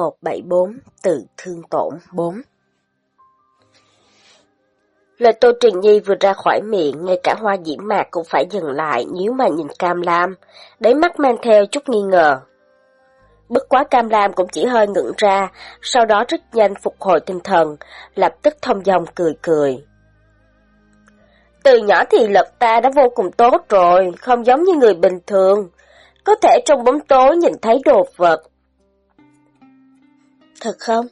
174 Từ Thương Tổn 4 Lời Tô Trình Nhi vừa ra khỏi miệng, ngay cả hoa diễm mạc cũng phải dừng lại, nhíu mà nhìn Cam Lam, đáy mắt mang theo chút nghi ngờ. Bất quá Cam Lam cũng chỉ hơi ngựng ra, sau đó rất nhanh phục hồi tinh thần, lập tức thông dòng cười cười. Từ nhỏ thì lực ta đã vô cùng tốt rồi, không giống như người bình thường. Có thể trong bóng tối nhìn thấy đồ vật. Thật không?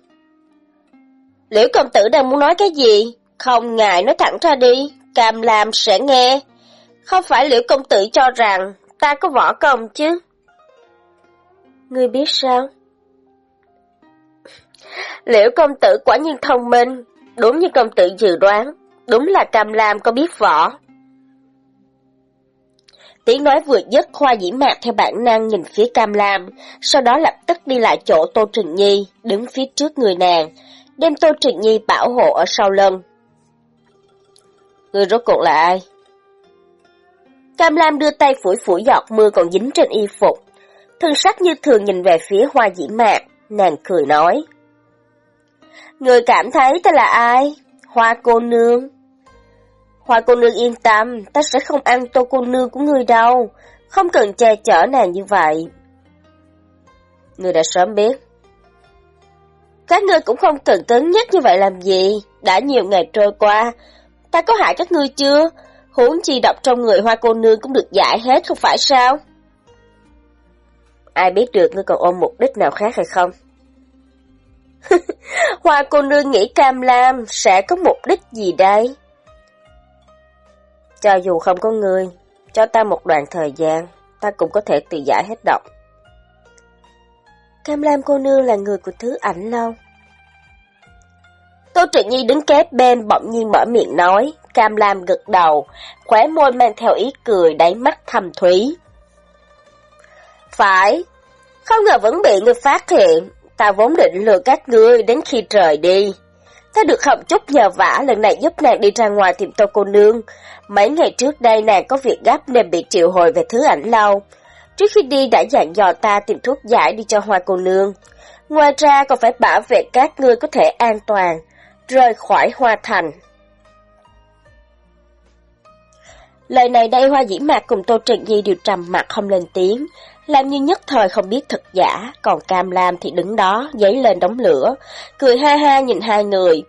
Liễu công tử đang muốn nói cái gì? Không ngại nói thẳng ra đi, Cam Lam sẽ nghe. Không phải liễu công tử cho rằng ta có võ công chứ? Ngươi biết sao? Liễu công tử quả nhiên thông minh, đúng như công tử dự đoán, đúng là Cam Lam có biết võ. Tiếng nói vừa dứt hoa dĩ mạc theo bản năng nhìn phía Cam Lam, sau đó lập tức đi lại chỗ Tô Trịnh Nhi, đứng phía trước người nàng, đem Tô Trịnh Nhi bảo hộ ở sau lưng. Người rốt cuộc là ai? Cam Lam đưa tay phủi phủi giọt mưa còn dính trên y phục, thân sắc như thường nhìn về phía hoa dĩ mạc, nàng cười nói. Người cảm thấy ta là ai? Hoa cô nương. Hoa cô nương yên tâm, ta sẽ không ăn tô cô nương của người đâu, không cần che chở nàng như vậy. Người đã sớm biết. Các ngươi cũng không cần cứng nhắc như vậy làm gì, đã nhiều ngày trôi qua, ta có hại các ngươi chưa? Huống chi độc trong người hoa cô nương cũng được giải hết không phải sao? Ai biết được ngươi còn ôm mục đích nào khác hay không? hoa cô nương nghĩ cam lam sẽ có mục đích gì đây? Cho dù không có ngươi, cho ta một đoạn thời gian, ta cũng có thể tự giải hết độc. Cam Lam cô nương là người của thứ ảnh lâu. Tô Trịnh Nhi đứng kế bên bỗng nhiên mở miệng nói, Cam Lam gật đầu, khóe môi mang theo ý cười đáy mắt thầm thúy. Phải, không ngờ vẫn bị người phát hiện, ta vốn định lừa các ngươi đến khi trời đi. Ta được Hồng Trúc nhờ vả lần này giúp nàng đi ra ngoài tìm tô cô nương. Mấy ngày trước đây nàng có việc gấp nên bị triệu hồi về thứ ảnh lâu. Trước khi đi đã dặn dò ta tìm thuốc giải đi cho hoa cô nương. Ngoài ra còn phải bảo vệ các ngươi có thể an toàn, rời khỏi hoa thành. Lời này đây Hoa Dĩ Mạc cùng Tô Trịnh Nhi đều trầm mặt không lên tiếng, làm như nhất thời không biết thật giả, còn Cam Lam thì đứng đó, giấy lên đống lửa, cười ha ha nhìn hai người,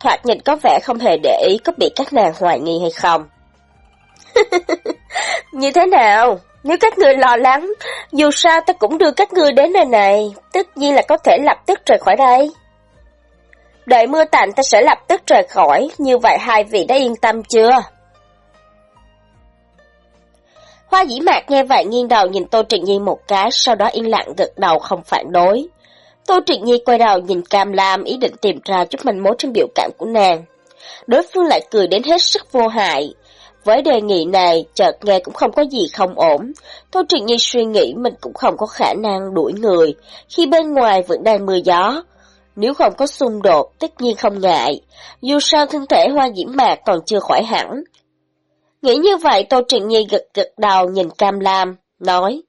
thoạt nhìn có vẻ không hề để ý có bị các nàng hoài nghi hay không. như thế nào? Nếu các người lo lắng, dù sao ta cũng đưa các người đến nơi này, tất nhiên là có thể lập tức rời khỏi đây. Đợi mưa tạnh ta sẽ lập tức rời khỏi, như vậy hai vị đã yên tâm chưa? Hoa dĩ mạc nghe vậy nghiêng đầu nhìn Tô Trịnh Nhi một cái, sau đó yên lặng gật đầu không phản đối. Tô Trịnh Nhi quay đầu nhìn Cam Lam ý định tìm ra chút manh mối trên biểu cảm của nàng. Đối phương lại cười đến hết sức vô hại. Với đề nghị này, chợt nghe cũng không có gì không ổn. Tô Trịnh Nhi suy nghĩ mình cũng không có khả năng đuổi người, khi bên ngoài vẫn đang mưa gió. Nếu không có xung đột, tất nhiên không ngại. Dù sao thân thể hoa diễm mạc còn chưa khỏi hẳn, Nghĩ như vậy Tô Trịnh Nhi gật gật đầu nhìn Cam Lam, nói.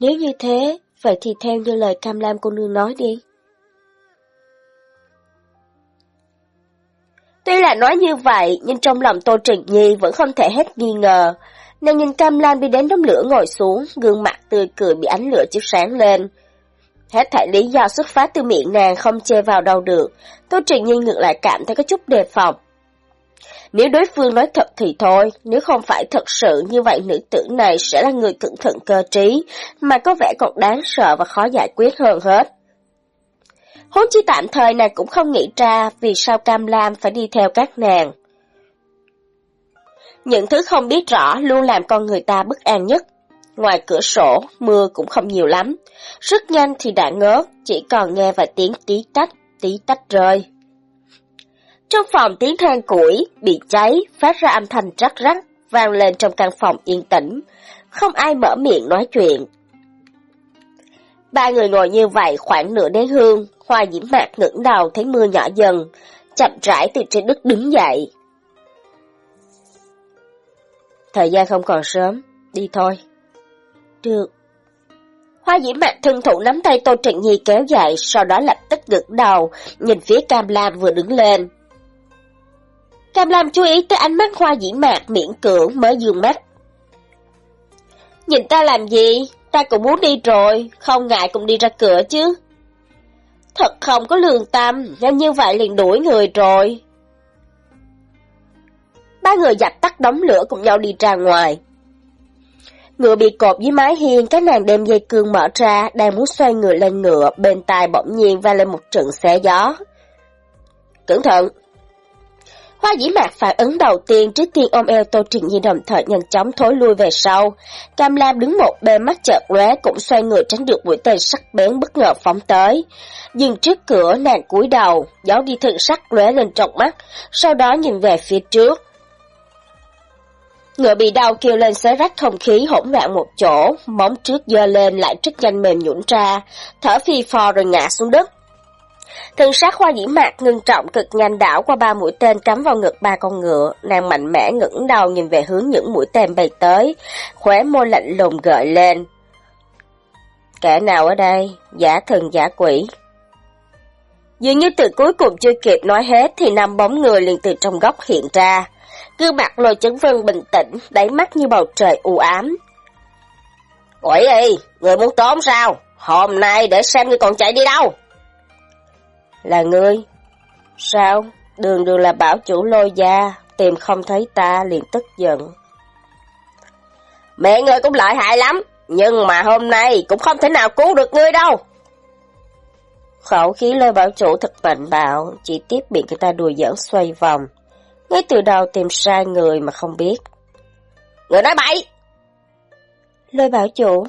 Nếu như thế, vậy thì theo như lời Cam Lam cô nương nói đi. Tuy là nói như vậy, nhưng trong lòng Tô Trịnh Nhi vẫn không thể hết nghi ngờ. Nàng nhìn Cam Lam đi đến đống lửa ngồi xuống, gương mặt tươi cười bị ánh lửa chiếu sáng lên. Hết thảy lý do xuất phát từ miệng nàng không che vào đâu được, Tô Trịnh Nhi ngược lại cảm thấy có chút đề phòng. Nếu đối phương nói thật thì thôi, nếu không phải thật sự như vậy nữ tử này sẽ là người cẩn thận cơ trí, mà có vẻ còn đáng sợ và khó giải quyết hơn hết. Hốn chi tạm thời nàng cũng không nghĩ ra vì sao Cam Lam phải đi theo các nàng. Những thứ không biết rõ luôn làm con người ta bất an nhất. Ngoài cửa sổ, mưa cũng không nhiều lắm. Rất nhanh thì đã ngớt, chỉ còn nghe vài tiếng tí tách, tí tách rơi. Trong phòng tiếng than củi bị cháy phát ra âm thanh rắc rắc vang lên trong căn phòng yên tĩnh, không ai mở miệng nói chuyện. Ba người ngồi như vậy khoảng nửa nén hương, hoa diễm mạc ngẩng đầu thấy mưa nhỏ dần, chậm rãi từ trên đất đứng dậy. Thời gian không còn sớm, đi thôi. Được. Hoa diễm mạc thân thủ nắm tay Tô Trịnh Nhi kéo dài, sau đó lập tức gật đầu, nhìn phía Cam Lam vừa đứng lên. Cam Lam chú ý tới ánh mắt hoa dĩ mạc miễn cưỡng mới dương mắt. Nhìn ta làm gì? Ta cũng muốn đi rồi, không ngại cũng đi ra cửa chứ. Thật không có lương tâm, nhanh như vậy liền đuổi người rồi. Ba người dập tắt đóng lửa cùng nhau đi ra ngoài. Ngựa bị cột dưới mái hiên, cái nàng đem dây cương mở ra, đang muốn xoay người lên ngựa, bên tai bỗng nhiên va lên một trận xé gió. Cẩn thận! Hoa dĩ mạc phản ứng đầu tiên trước tiên ôm eo Tô Trịnh Nhi đồng thời nhanh chóng thối lui về sau. Cam Lam đứng một bên mắt chợt lóe cũng xoay người tránh được mũi tên sắc bén bất ngờ phóng tới. Dừng trước cửa nàng cúi đầu, gió đi thượng sắc lóe lên trong mắt, sau đó nhìn về phía trước. Ngựa bị đau kêu lên xé rách không khí hỗn loạn một chỗ, móng trước dơ lên lại rất nhanh mềm nhũn ra, thở phi phò rồi ngã xuống đất thần sát hoa dĩ mạc ngưng trọng cực nhanh đảo qua ba mũi tên cắm vào ngực ba con ngựa, nàng mạnh mẽ ngẩng đầu nhìn về hướng những mũi tên bay tới, khóe môi lạnh lùng gợi lên. Kẻ nào ở đây? Giả thần giả quỷ. Dường như từ cuối cùng chưa kịp nói hết thì năm bóng người liền từ trong góc hiện ra. Gương mặt lôi chấn vân bình tĩnh, đáy mắt như bầu trời u ám. Quỷ ơi, người muốn trốn sao? Hôm nay để xem ngươi còn chạy đi đâu? Là ngươi? Sao? Đường đường là bảo chủ lôi gia, tìm không thấy ta liền tức giận. Mẹ ngươi cũng lợi hại lắm, nhưng mà hôm nay cũng không thể nào cứu được ngươi đâu. Khẩu khí lôi bảo chủ thật mạnh bạo, chỉ tiếp bị người ta đùa giỡn xoay vòng. Ngay từ đầu tìm sai người mà không biết. Người nói bậy! Lôi bảo chủ,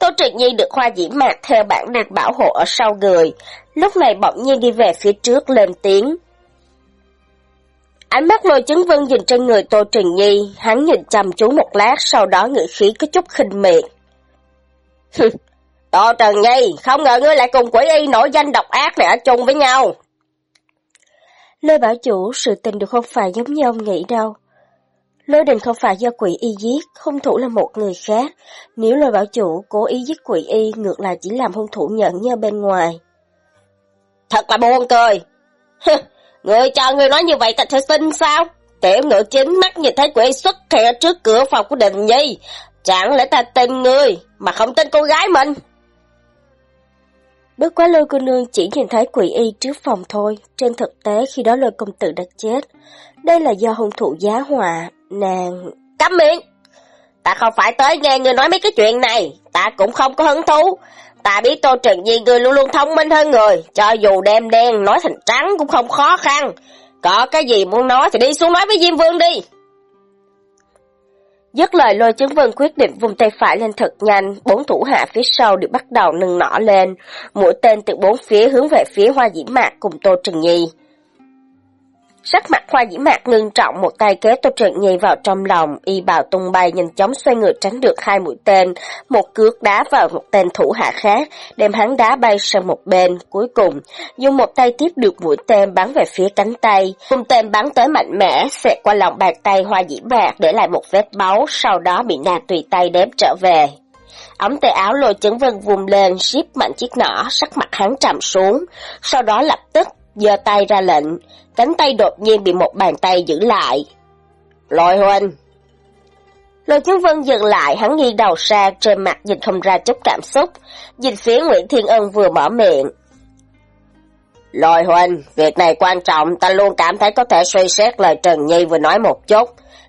Tô Trịnh Nhi được Hoa Dĩ Mạc theo bản năng bảo hộ ở sau người, lúc này bỗng nhiên đi về phía trước lên tiếng. Ánh mắt lôi chứng vân nhìn trên người Tô Trịnh Nhi, hắn nhìn chăm chú một lát, sau đó ngữ khí có chút khinh miệt. Tô Trần Nhi, không ngờ ngươi lại cùng quỷ y nổi danh độc ác này ở chung với nhau. Lôi bảo chủ, sự tình được không phải giống như ông nghĩ đâu. Lôi đình không phải do quỷ y giết, hung thủ là một người khác. Nếu lôi bảo chủ cố ý giết quỷ y, ngược lại chỉ làm hung thủ nhận như bên ngoài. Thật là buồn cười. người cho người nói như vậy ta sẽ tin sao? Tiểu ngựa chính mắt nhìn thấy quỷ xuất hiện trước cửa phòng của đình nhi. Chẳng lẽ ta tin người, mà không tin cô gái mình? Bước qua lôi cô nương chỉ nhìn thấy quỷ y trước phòng thôi, trên thực tế khi đó lôi công tử đã chết. Đây là do hung thủ giá họa, nàng... Cấm miệng! Ta không phải tới nghe ngươi nói mấy cái chuyện này, ta cũng không có hứng thú. Ta biết Tô Trần Di ngươi luôn luôn thông minh hơn người, cho dù đem đen nói thành trắng cũng không khó khăn. Có cái gì muốn nói thì đi xuống nói với Diêm Vương đi. Dứt lời lôi chứng vân quyết định vùng tay phải lên thật nhanh, bốn thủ hạ phía sau được bắt đầu nâng nỏ lên, mũi tên từ bốn phía hướng về phía hoa dĩ mạc cùng Tô Trần Nhi. Sắc mặt hoa dĩ mạc ngưng trọng một tay kéo Tô Trừng Nhi vào trong lòng, y bào tung bay nhanh chóng xoay người tránh được hai mũi tên, một cước đá vào một tên thủ hạ khác, đem hắn đá bay sang một bên, cuối cùng, dùng một tay tiếp được mũi tên bắn về phía cánh tay, cùng tên bắn tới mạnh mẽ, xẹt qua lòng bàn tay hoa dĩ mạc để lại một vết máu, sau đó bị nàng tùy tay đếm trở về. Ống tay áo lôi chấn vân vùng lên, ship mạnh chiếc nỏ, sắc mặt hắn trầm xuống, sau đó lập tức giơ tay ra lệnh, cánh tay đột nhiên bị một bàn tay giữ lại. Lôi huynh! Lôi chứng vân dừng lại, hắn nghi đầu sang, trên mặt nhìn không ra chút cảm xúc, nhìn phía Nguyễn Thiên Ân vừa mở miệng. Lôi huynh, việc này quan trọng, ta luôn cảm thấy có thể suy xét lời Trần Nhi vừa nói một chút.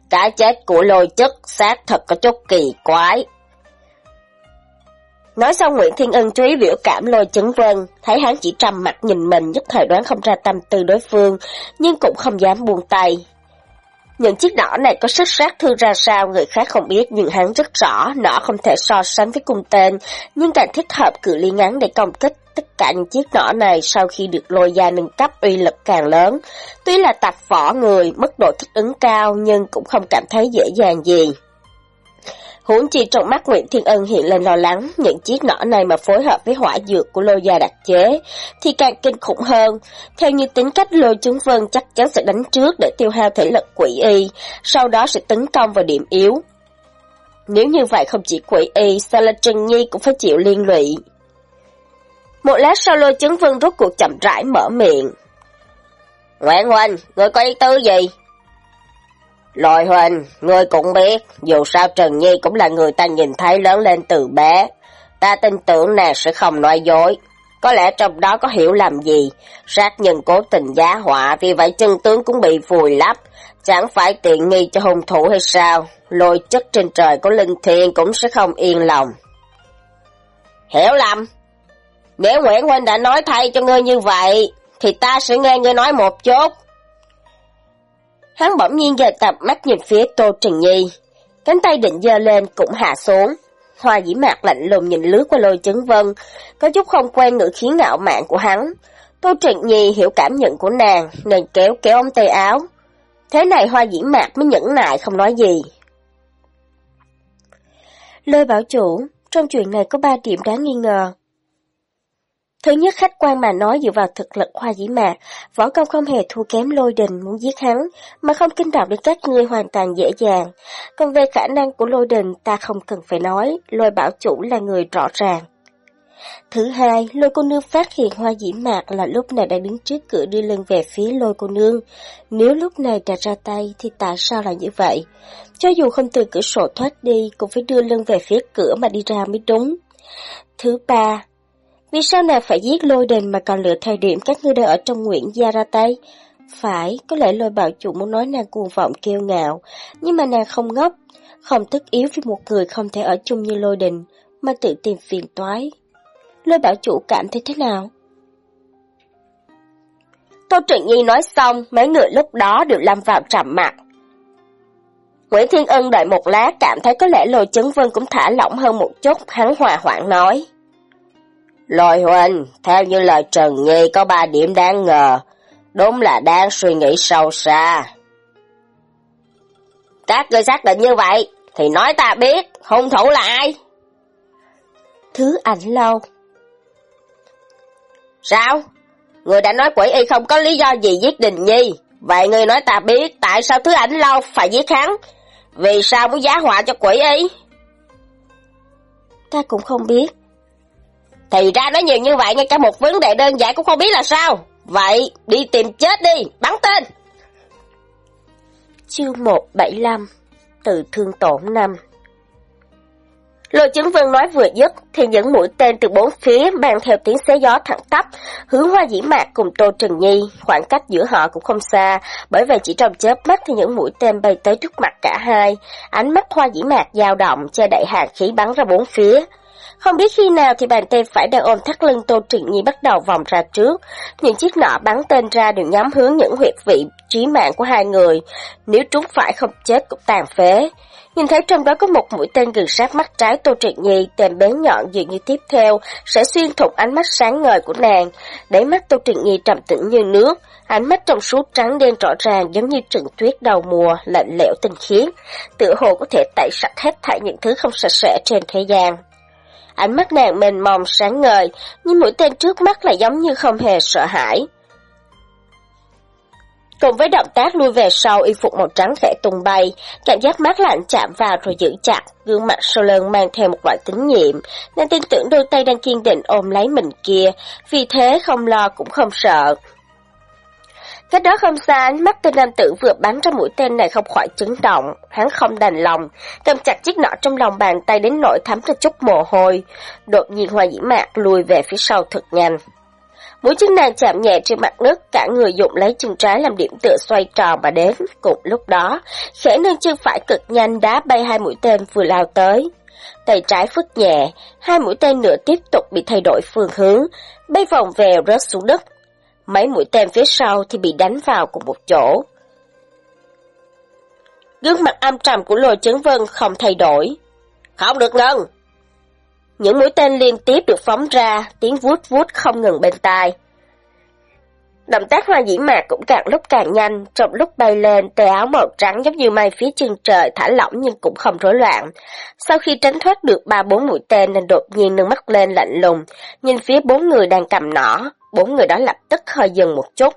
Cái chết của lôi chức xác thật có chút kỳ quái. Nói xong Nguyễn Thiên Ân chú ý biểu cảm lôi chấn vân, thấy hắn chỉ trầm mặt nhìn mình nhất thời đoán không ra tâm tư đối phương, nhưng cũng không dám buông tay. Những chiếc nỏ này có sức sát thương ra sao người khác không biết nhưng hắn rất rõ, nỏ không thể so sánh với cung tên, nhưng càng thích hợp cự ly ngắn để công kích. Tất cả những chiếc nỏ này sau khi được lôi ra nâng cấp uy lực càng lớn. Tuy là tạp võ người, mức độ thích ứng cao nhưng cũng không cảm thấy dễ dàng gì. Huống chi trong mắt Nguyễn Thiên Ân hiện lên lo lắng, những chiếc nỏ này mà phối hợp với hỏa dược của lô gia đặc chế, thì càng kinh khủng hơn. Theo như tính cách lôi chúng vân chắc chắn sẽ đánh trước để tiêu hao thể lực quỷ y, sau đó sẽ tấn công vào điểm yếu. Nếu như vậy không chỉ quỷ y, sao là Trần Nhi cũng phải chịu liên lụy. Một lát sau lôi chứng vân rốt cuộc chậm rãi mở miệng. Nguyễn Huỳnh, người có ý tứ gì? Lôi Huynh, ngươi cũng biết, dù sao Trần Nhi cũng là người ta nhìn thấy lớn lên từ bé. Ta tin tưởng nàng sẽ không nói dối. Có lẽ trong đó có hiểu làm gì, sát nhân cố tình giá họa, vì vậy chân tướng cũng bị vùi lấp. Chẳng phải tiện nghi cho hung thủ hay sao? Lôi chất trên trời của linh thiên cũng sẽ không yên lòng. Hiểu lầm. Nếu Nguyễn Huynh đã nói thay cho ngươi như vậy, thì ta sẽ nghe ngươi nói một chút. Hắn bỗng nhiên dời tập mắt nhìn phía Tô Trần Nhi. Cánh tay định dơ lên cũng hạ xuống. Hoa dĩ mạc lạnh lùng nhìn lướt qua lôi chấn vân, có chút không quen ngữ khí ngạo mạn của hắn. Tô Trần Nhi hiểu cảm nhận của nàng, nên kéo kéo ông tay áo. Thế này hoa dĩ mạc mới nhẫn nại không nói gì. Lôi bảo chủ, trong chuyện này có ba điểm đáng nghi ngờ. Thứ nhất khách quan mà nói dựa vào thực lực hoa dĩ mạc, võ công không hề thua kém lôi đình muốn giết hắn, mà không kinh động đến các ngươi hoàn toàn dễ dàng. Còn về khả năng của lôi đình ta không cần phải nói, lôi bảo chủ là người rõ ràng. Thứ hai, lôi cô nương phát hiện hoa dĩ mạc là lúc này đã đứng trước cửa đưa lưng về phía lôi cô nương. Nếu lúc này đã ra tay thì tại sao là như vậy? Cho dù không từ cửa sổ thoát đi, cũng phải đưa lưng về phía cửa mà đi ra mới đúng. Thứ ba, vì sao nàng phải giết lôi đình mà còn lựa thời điểm các ngươi đang ở trong Nguyện Gia ra tay? Phải, có lẽ lôi bảo chủ muốn nói nàng cuồng vọng kiêu ngạo, nhưng mà nàng không ngốc, không tất yếu với một người không thể ở chung như lôi đình, mà tự tìm phiền toái. Lôi bảo chủ cảm thấy thế nào? Tô Trịnh Nhi nói xong, mấy người lúc đó đều lâm vào trầm mặt. Nguyễn Thiên Ân đợi một lát cảm thấy có lẽ lôi chấn vân cũng thả lỏng hơn một chút, hắn hòa hoãn nói. Lôi huynh, theo như lời Trần Nhi có ba điểm đáng ngờ, đúng là đang suy nghĩ sâu xa. Các người xác định như vậy, thì nói ta biết, hung thủ là ai? Thứ ảnh lâu. Sao? Người đã nói quỷ y không có lý do gì giết Đình Nhi. Vậy người nói ta biết tại sao thứ ảnh lâu phải giết hắn? Vì sao muốn giá họa cho quỷ y? Ta cũng không biết. Thì ra nói nhiều như vậy ngay cả một vấn đề đơn giản cũng không biết là sao. Vậy đi tìm chết đi, bắn tên. Chương 175 Từ thương tổn năm Lôi chứng vân nói vừa dứt, thì những mũi tên từ bốn phía mang theo tiếng xé gió thẳng tắp, hướng hoa dĩ mạc cùng Tô Trần Nhi, khoảng cách giữa họ cũng không xa, bởi vậy chỉ trong chớp mắt thì những mũi tên bay tới trước mặt cả hai, ánh mắt hoa dĩ mạc dao động, che đậy hạt khí bắn ra bốn phía. Không biết khi nào thì bàn tay phải đang ôm thắt lưng Tô Trịnh Nhi bắt đầu vòng ra trước. Những chiếc nọ bắn tên ra đều nhắm hướng những huyệt vị trí mạng của hai người. Nếu trúng phải không chết cũng tàn phế. Nhìn thấy trong đó có một mũi tên gần sát mắt trái Tô Trịnh Nhi, tên bén nhọn dường như tiếp theo, sẽ xuyên thủng ánh mắt sáng ngời của nàng. Đáy mắt Tô Trịnh Nhi trầm tĩnh như nước, ánh mắt trong suốt trắng đen rõ ràng giống như trận tuyết đầu mùa, lạnh lẽo tinh khiết, tựa hồ có thể tẩy sạch hết thảy những thứ không sạch sẽ trên thế gian. Ánh mắt nàng mềm mông sáng ngời, nhưng mũi tên trước mắt lại giống như không hề sợ hãi. Cùng với động tác lui về sau y phục màu trắng khẽ tung bay, cảm giác mát lạnh chạm vào rồi giữ chặt, gương mặt sau lưng mang theo một loại tín nhiệm, nên tin tưởng đôi tay đang kiên định ôm lấy mình kia, vì thế không lo cũng không sợ. Cách đó không xa, ánh mắt tên nam tử vừa bắn ra mũi tên này không khỏi chấn động, hắn không đành lòng, cầm chặt chiếc nọ trong lòng bàn tay đến nỗi thấm ra chút mồ hôi. Đột nhiên hoa dĩ mạc lùi về phía sau thật nhanh. Mũi chân nàng chạm nhẹ trên mặt nước, cả người dụng lấy chân trái làm điểm tựa xoay tròn và đến. Cùng lúc đó, khẽ nâng chân phải cực nhanh đá bay hai mũi tên vừa lao tới. Tay trái phức nhẹ, hai mũi tên nữa tiếp tục bị thay đổi phương hướng, bay vòng vèo rớt xuống đất, mấy mũi tên phía sau thì bị đánh vào cùng một chỗ. Gương mặt âm trầm của lôi chấn vân không thay đổi. Không được ngừng! Những mũi tên liên tiếp được phóng ra, tiếng vuốt vuốt không ngừng bên tai. Động tác hoa dĩ mạc cũng càng lúc càng nhanh, trong lúc bay lên, tề áo màu trắng giống như mây phía chân trời thả lỏng nhưng cũng không rối loạn. Sau khi tránh thoát được ba bốn mũi tên nên đột nhiên nâng mắt lên lạnh lùng, nhìn phía bốn người đang cầm nỏ, bốn người đó lập tức hơi dừng một chút.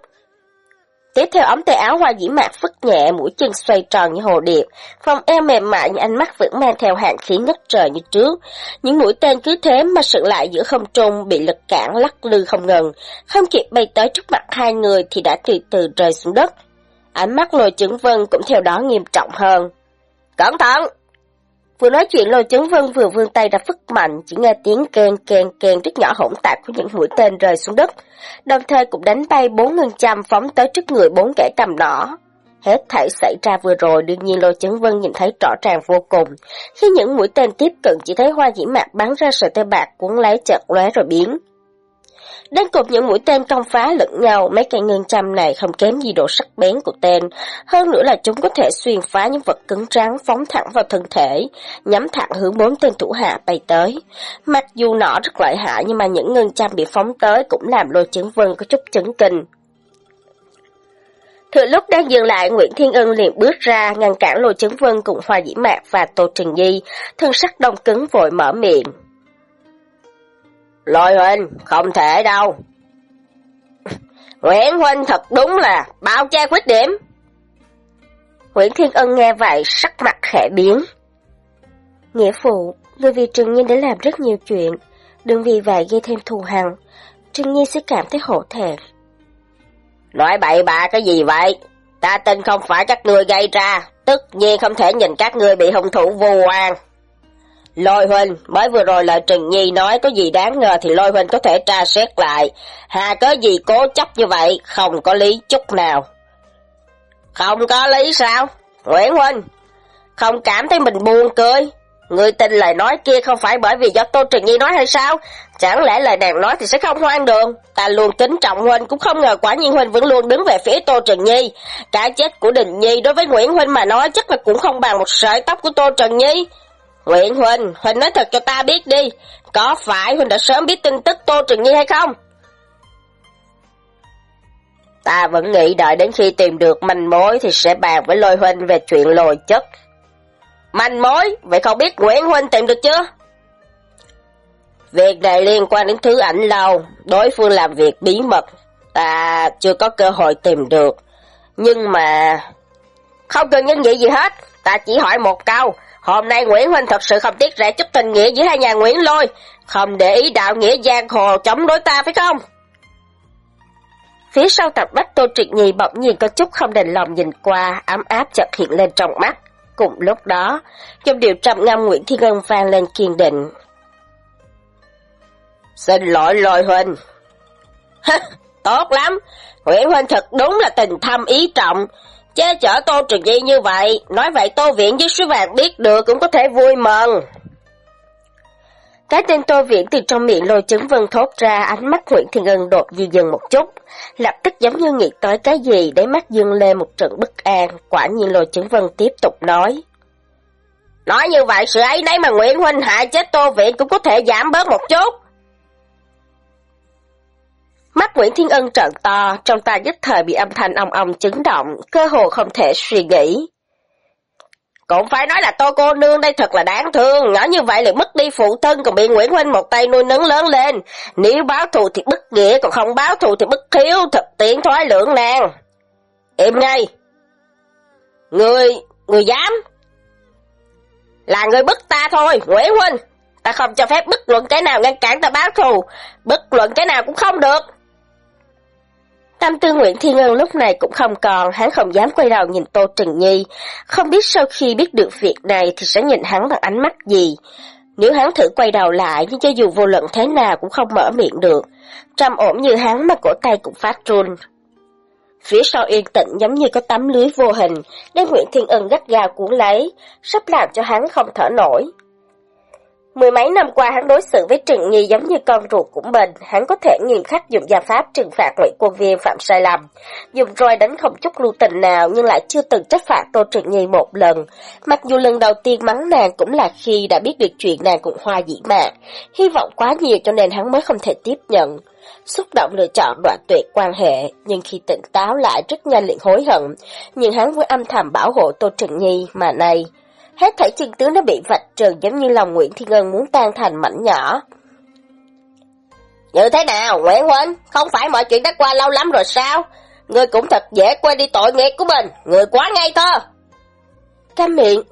Tiếp theo ống tay áo hoa dĩ mạc phức nhẹ, mũi chân xoay tròn như hồ điệp, phòng eo mềm mại như ánh mắt vẫn mang theo hạn khí ngất trời như trước. Những mũi tên cứ thế mà sượn lại giữa không trung, bị lực cản lắc lư không ngừng. Không kịp bay tới trước mặt hai người thì đã từ từ rơi xuống đất. Ánh mắt lôi chứng vân cũng theo đó nghiêm trọng hơn. Cẩn thận! Vừa nói chuyện lôi chứng vân vừa vươn tay ra phức mạnh, chỉ nghe tiếng keng keng keng rất nhỏ hỗn tạp của những mũi tên rơi xuống đất, đồng thời cũng đánh bay bốn ngân châm phóng tới trước người bốn kẻ cầm nỏ. Hết thảy xảy ra vừa rồi đương nhiên lôi chứng vân nhìn thấy rõ ràng vô cùng. Khi những mũi tên tiếp cận chỉ thấy hoa dĩ mạc bắn ra sợi tơ bạc cuốn lấy chợt lóe rồi biến. Đến cùng những mũi tên công phá lẫn nhau, mấy cây ngân châm này không kém gì độ sắc bén của tên. Hơn nữa là chúng có thể xuyên phá những vật cứng rắn phóng thẳng vào thân thể, nhắm thẳng hướng bốn tên thủ hạ bay tới. Mặc dù nỏ rất lợi hại nhưng mà những ngân châm bị phóng tới cũng làm lôi chứng vân có chút chấn kinh. Thừa lúc đang dừng lại, Nguyễn Thiên Ân liền bước ra, ngăn cản Lôi Chấn Vân cùng Hoa Dĩ Mạc và Tô Trình Nhi, thân sắc đông cứng vội mở miệng. Lôi huynh, không thể đâu. Nguyễn huynh thật đúng là bao che khuyết điểm. Nguyễn Thiên Ân nghe vậy, sắc mặt khẽ biến. Nghĩa phụ, người vì Trừng Nhi đã làm rất nhiều chuyện, đừng vì vậy gây thêm thù hằn. Trừng Nhi sẽ cảm thấy hổ thẹn. Nói bậy bạ cái gì vậy? Ta tin không phải các ngươi gây ra, tất nhiên không thể nhìn các ngươi bị hung thủ vô oan. Lôi huynh, mới vừa rồi lời Trần Nhi nói có gì đáng ngờ thì lôi huynh có thể tra xét lại. Hà có gì cố chấp như vậy, không có lý chút nào. Không có lý sao? Nguyễn huynh, không cảm thấy mình buồn cười. Người tin lời nói kia không phải bởi vì do Tô Trần Nhi nói hay sao? Chẳng lẽ lời nàng nói thì sẽ không hoang đường? Ta luôn kính trọng Huynh, cũng không ngờ quả nhiên Huynh vẫn luôn đứng về phía Tô Trần Nhi. Cái chết của Đình Nhi đối với Nguyễn Huynh mà nói chắc là cũng không bằng một sợi tóc của Tô Trần Nhi. Nguyễn Huỳnh, Huỳnh nói thật cho ta biết đi, có phải Huỳnh đã sớm biết tin tức Tô Trừng Nhi hay không? Ta vẫn nghĩ đợi đến khi tìm được manh mối thì sẽ bàn với Lôi Huỳnh về chuyện lồi chất. Manh mối? Vậy không biết Nguyễn Huỳnh tìm được chưa? Việc này liên quan đến thứ ảnh lâu, đối phương làm việc bí mật, ta chưa có cơ hội tìm được. Nhưng mà... Không cần nhân vị gì hết, ta chỉ hỏi một câu, Hôm nay Nguyễn Huynh thật sự không tiếc rẻ chút tình nghĩa giữa hai nhà Nguyễn Lôi, không để ý đạo nghĩa giang hồ chống đối ta phải không? Phía sau tập bách Tô Triệt Nhi bỗng nhiên có chút không đành lòng nhìn qua, ấm áp chợt hiện lên trong mắt. Cùng lúc đó, trong điều trầm ngâm Nguyễn Thiên Ngân vang lên kiên định. Xin lỗi lôi huynh. Tốt lắm, Nguyễn huynh thật đúng là tình thâm ý trọng, Che chở Tô Trực Di như vậy, nói vậy Tô Viện với sứ Vàng biết được cũng có thể vui mừng. Cái tên Tô Viện từ trong miệng lôi chứng vân thốt ra, ánh mắt Nguyễn Thiên Ân đột nhiên dừng một chút, lập tức giống như nghĩ tới cái gì để mắt dương lên một trận bất an, quả nhiên lôi chứng vân tiếp tục nói. Nói như vậy sự ấy nấy mà Nguyễn Huynh hại chết Tô Viện cũng có thể giảm bớt một chút. Mắt Nguyễn Thiên Ân trợn to, trong tay nhất thời bị âm thanh ong ong chấn động, cơ hồ không thể suy nghĩ. Cũng phải nói là tô cô nương đây thật là đáng thương, nhỏ như vậy lại mất đi phụ thân còn bị Nguyễn Huynh một tay nuôi nấng lớn lên. Nếu báo thù thì bất nghĩa, còn không báo thù thì bất thiếu, thật tiện thoái lưỡng nàng. Im ngay! Người, người dám! Là người bức ta thôi, Nguyễn Huynh! Ta không cho phép bất luận cái nào ngăn cản ta báo thù, bất luận cái nào cũng không được. Tâm tư Nguyễn Thiên Ngân lúc này cũng không còn, hắn không dám quay đầu nhìn Tô Trừng Nhi, không biết sau khi biết được việc này thì sẽ nhìn hắn bằng ánh mắt gì. Nếu hắn thử quay đầu lại, nhưng cho dù vô luận thế nào cũng không mở miệng được. Trầm ổn như hắn mà cổ tay cũng phát run. Phía sau yên tĩnh giống như có tấm lưới vô hình, đem Nguyễn Thiên Ân gắt gao cuốn lấy, sắp làm cho hắn không thở nổi. Mười mấy năm qua hắn đối xử với Trừng Nhi giống như con ruột của mình, hắn có thể nghiêm khắc dùng gia pháp trừng phạt ngụy quân viên phạm sai lầm, dùng roi đánh không chút lưu tình nào nhưng lại chưa từng trách phạt Tô Trừng Nhi một lần. Mặc dù lần đầu tiên mắng nàng cũng là khi đã biết được chuyện nàng cũng hoa dĩ mạc, hy vọng quá nhiều cho nên hắn mới không thể tiếp nhận. Xúc động lựa chọn đoạn tuyệt quan hệ, nhưng khi tỉnh táo lại rất nhanh liền hối hận, nhưng hắn với âm thầm bảo hộ Tô Trừng Nhi mà này Hết thảy chân tướng đã bị vạch trần giống như lòng Nguyễn Thiên Ngân muốn tan thành mảnh nhỏ. Như thế nào, Nguyễn Huynh? Không phải mọi chuyện đã qua lâu lắm rồi sao? Ngươi cũng thật dễ quên đi tội nghiệp của mình, người quá ngây thơ. Cam miệng.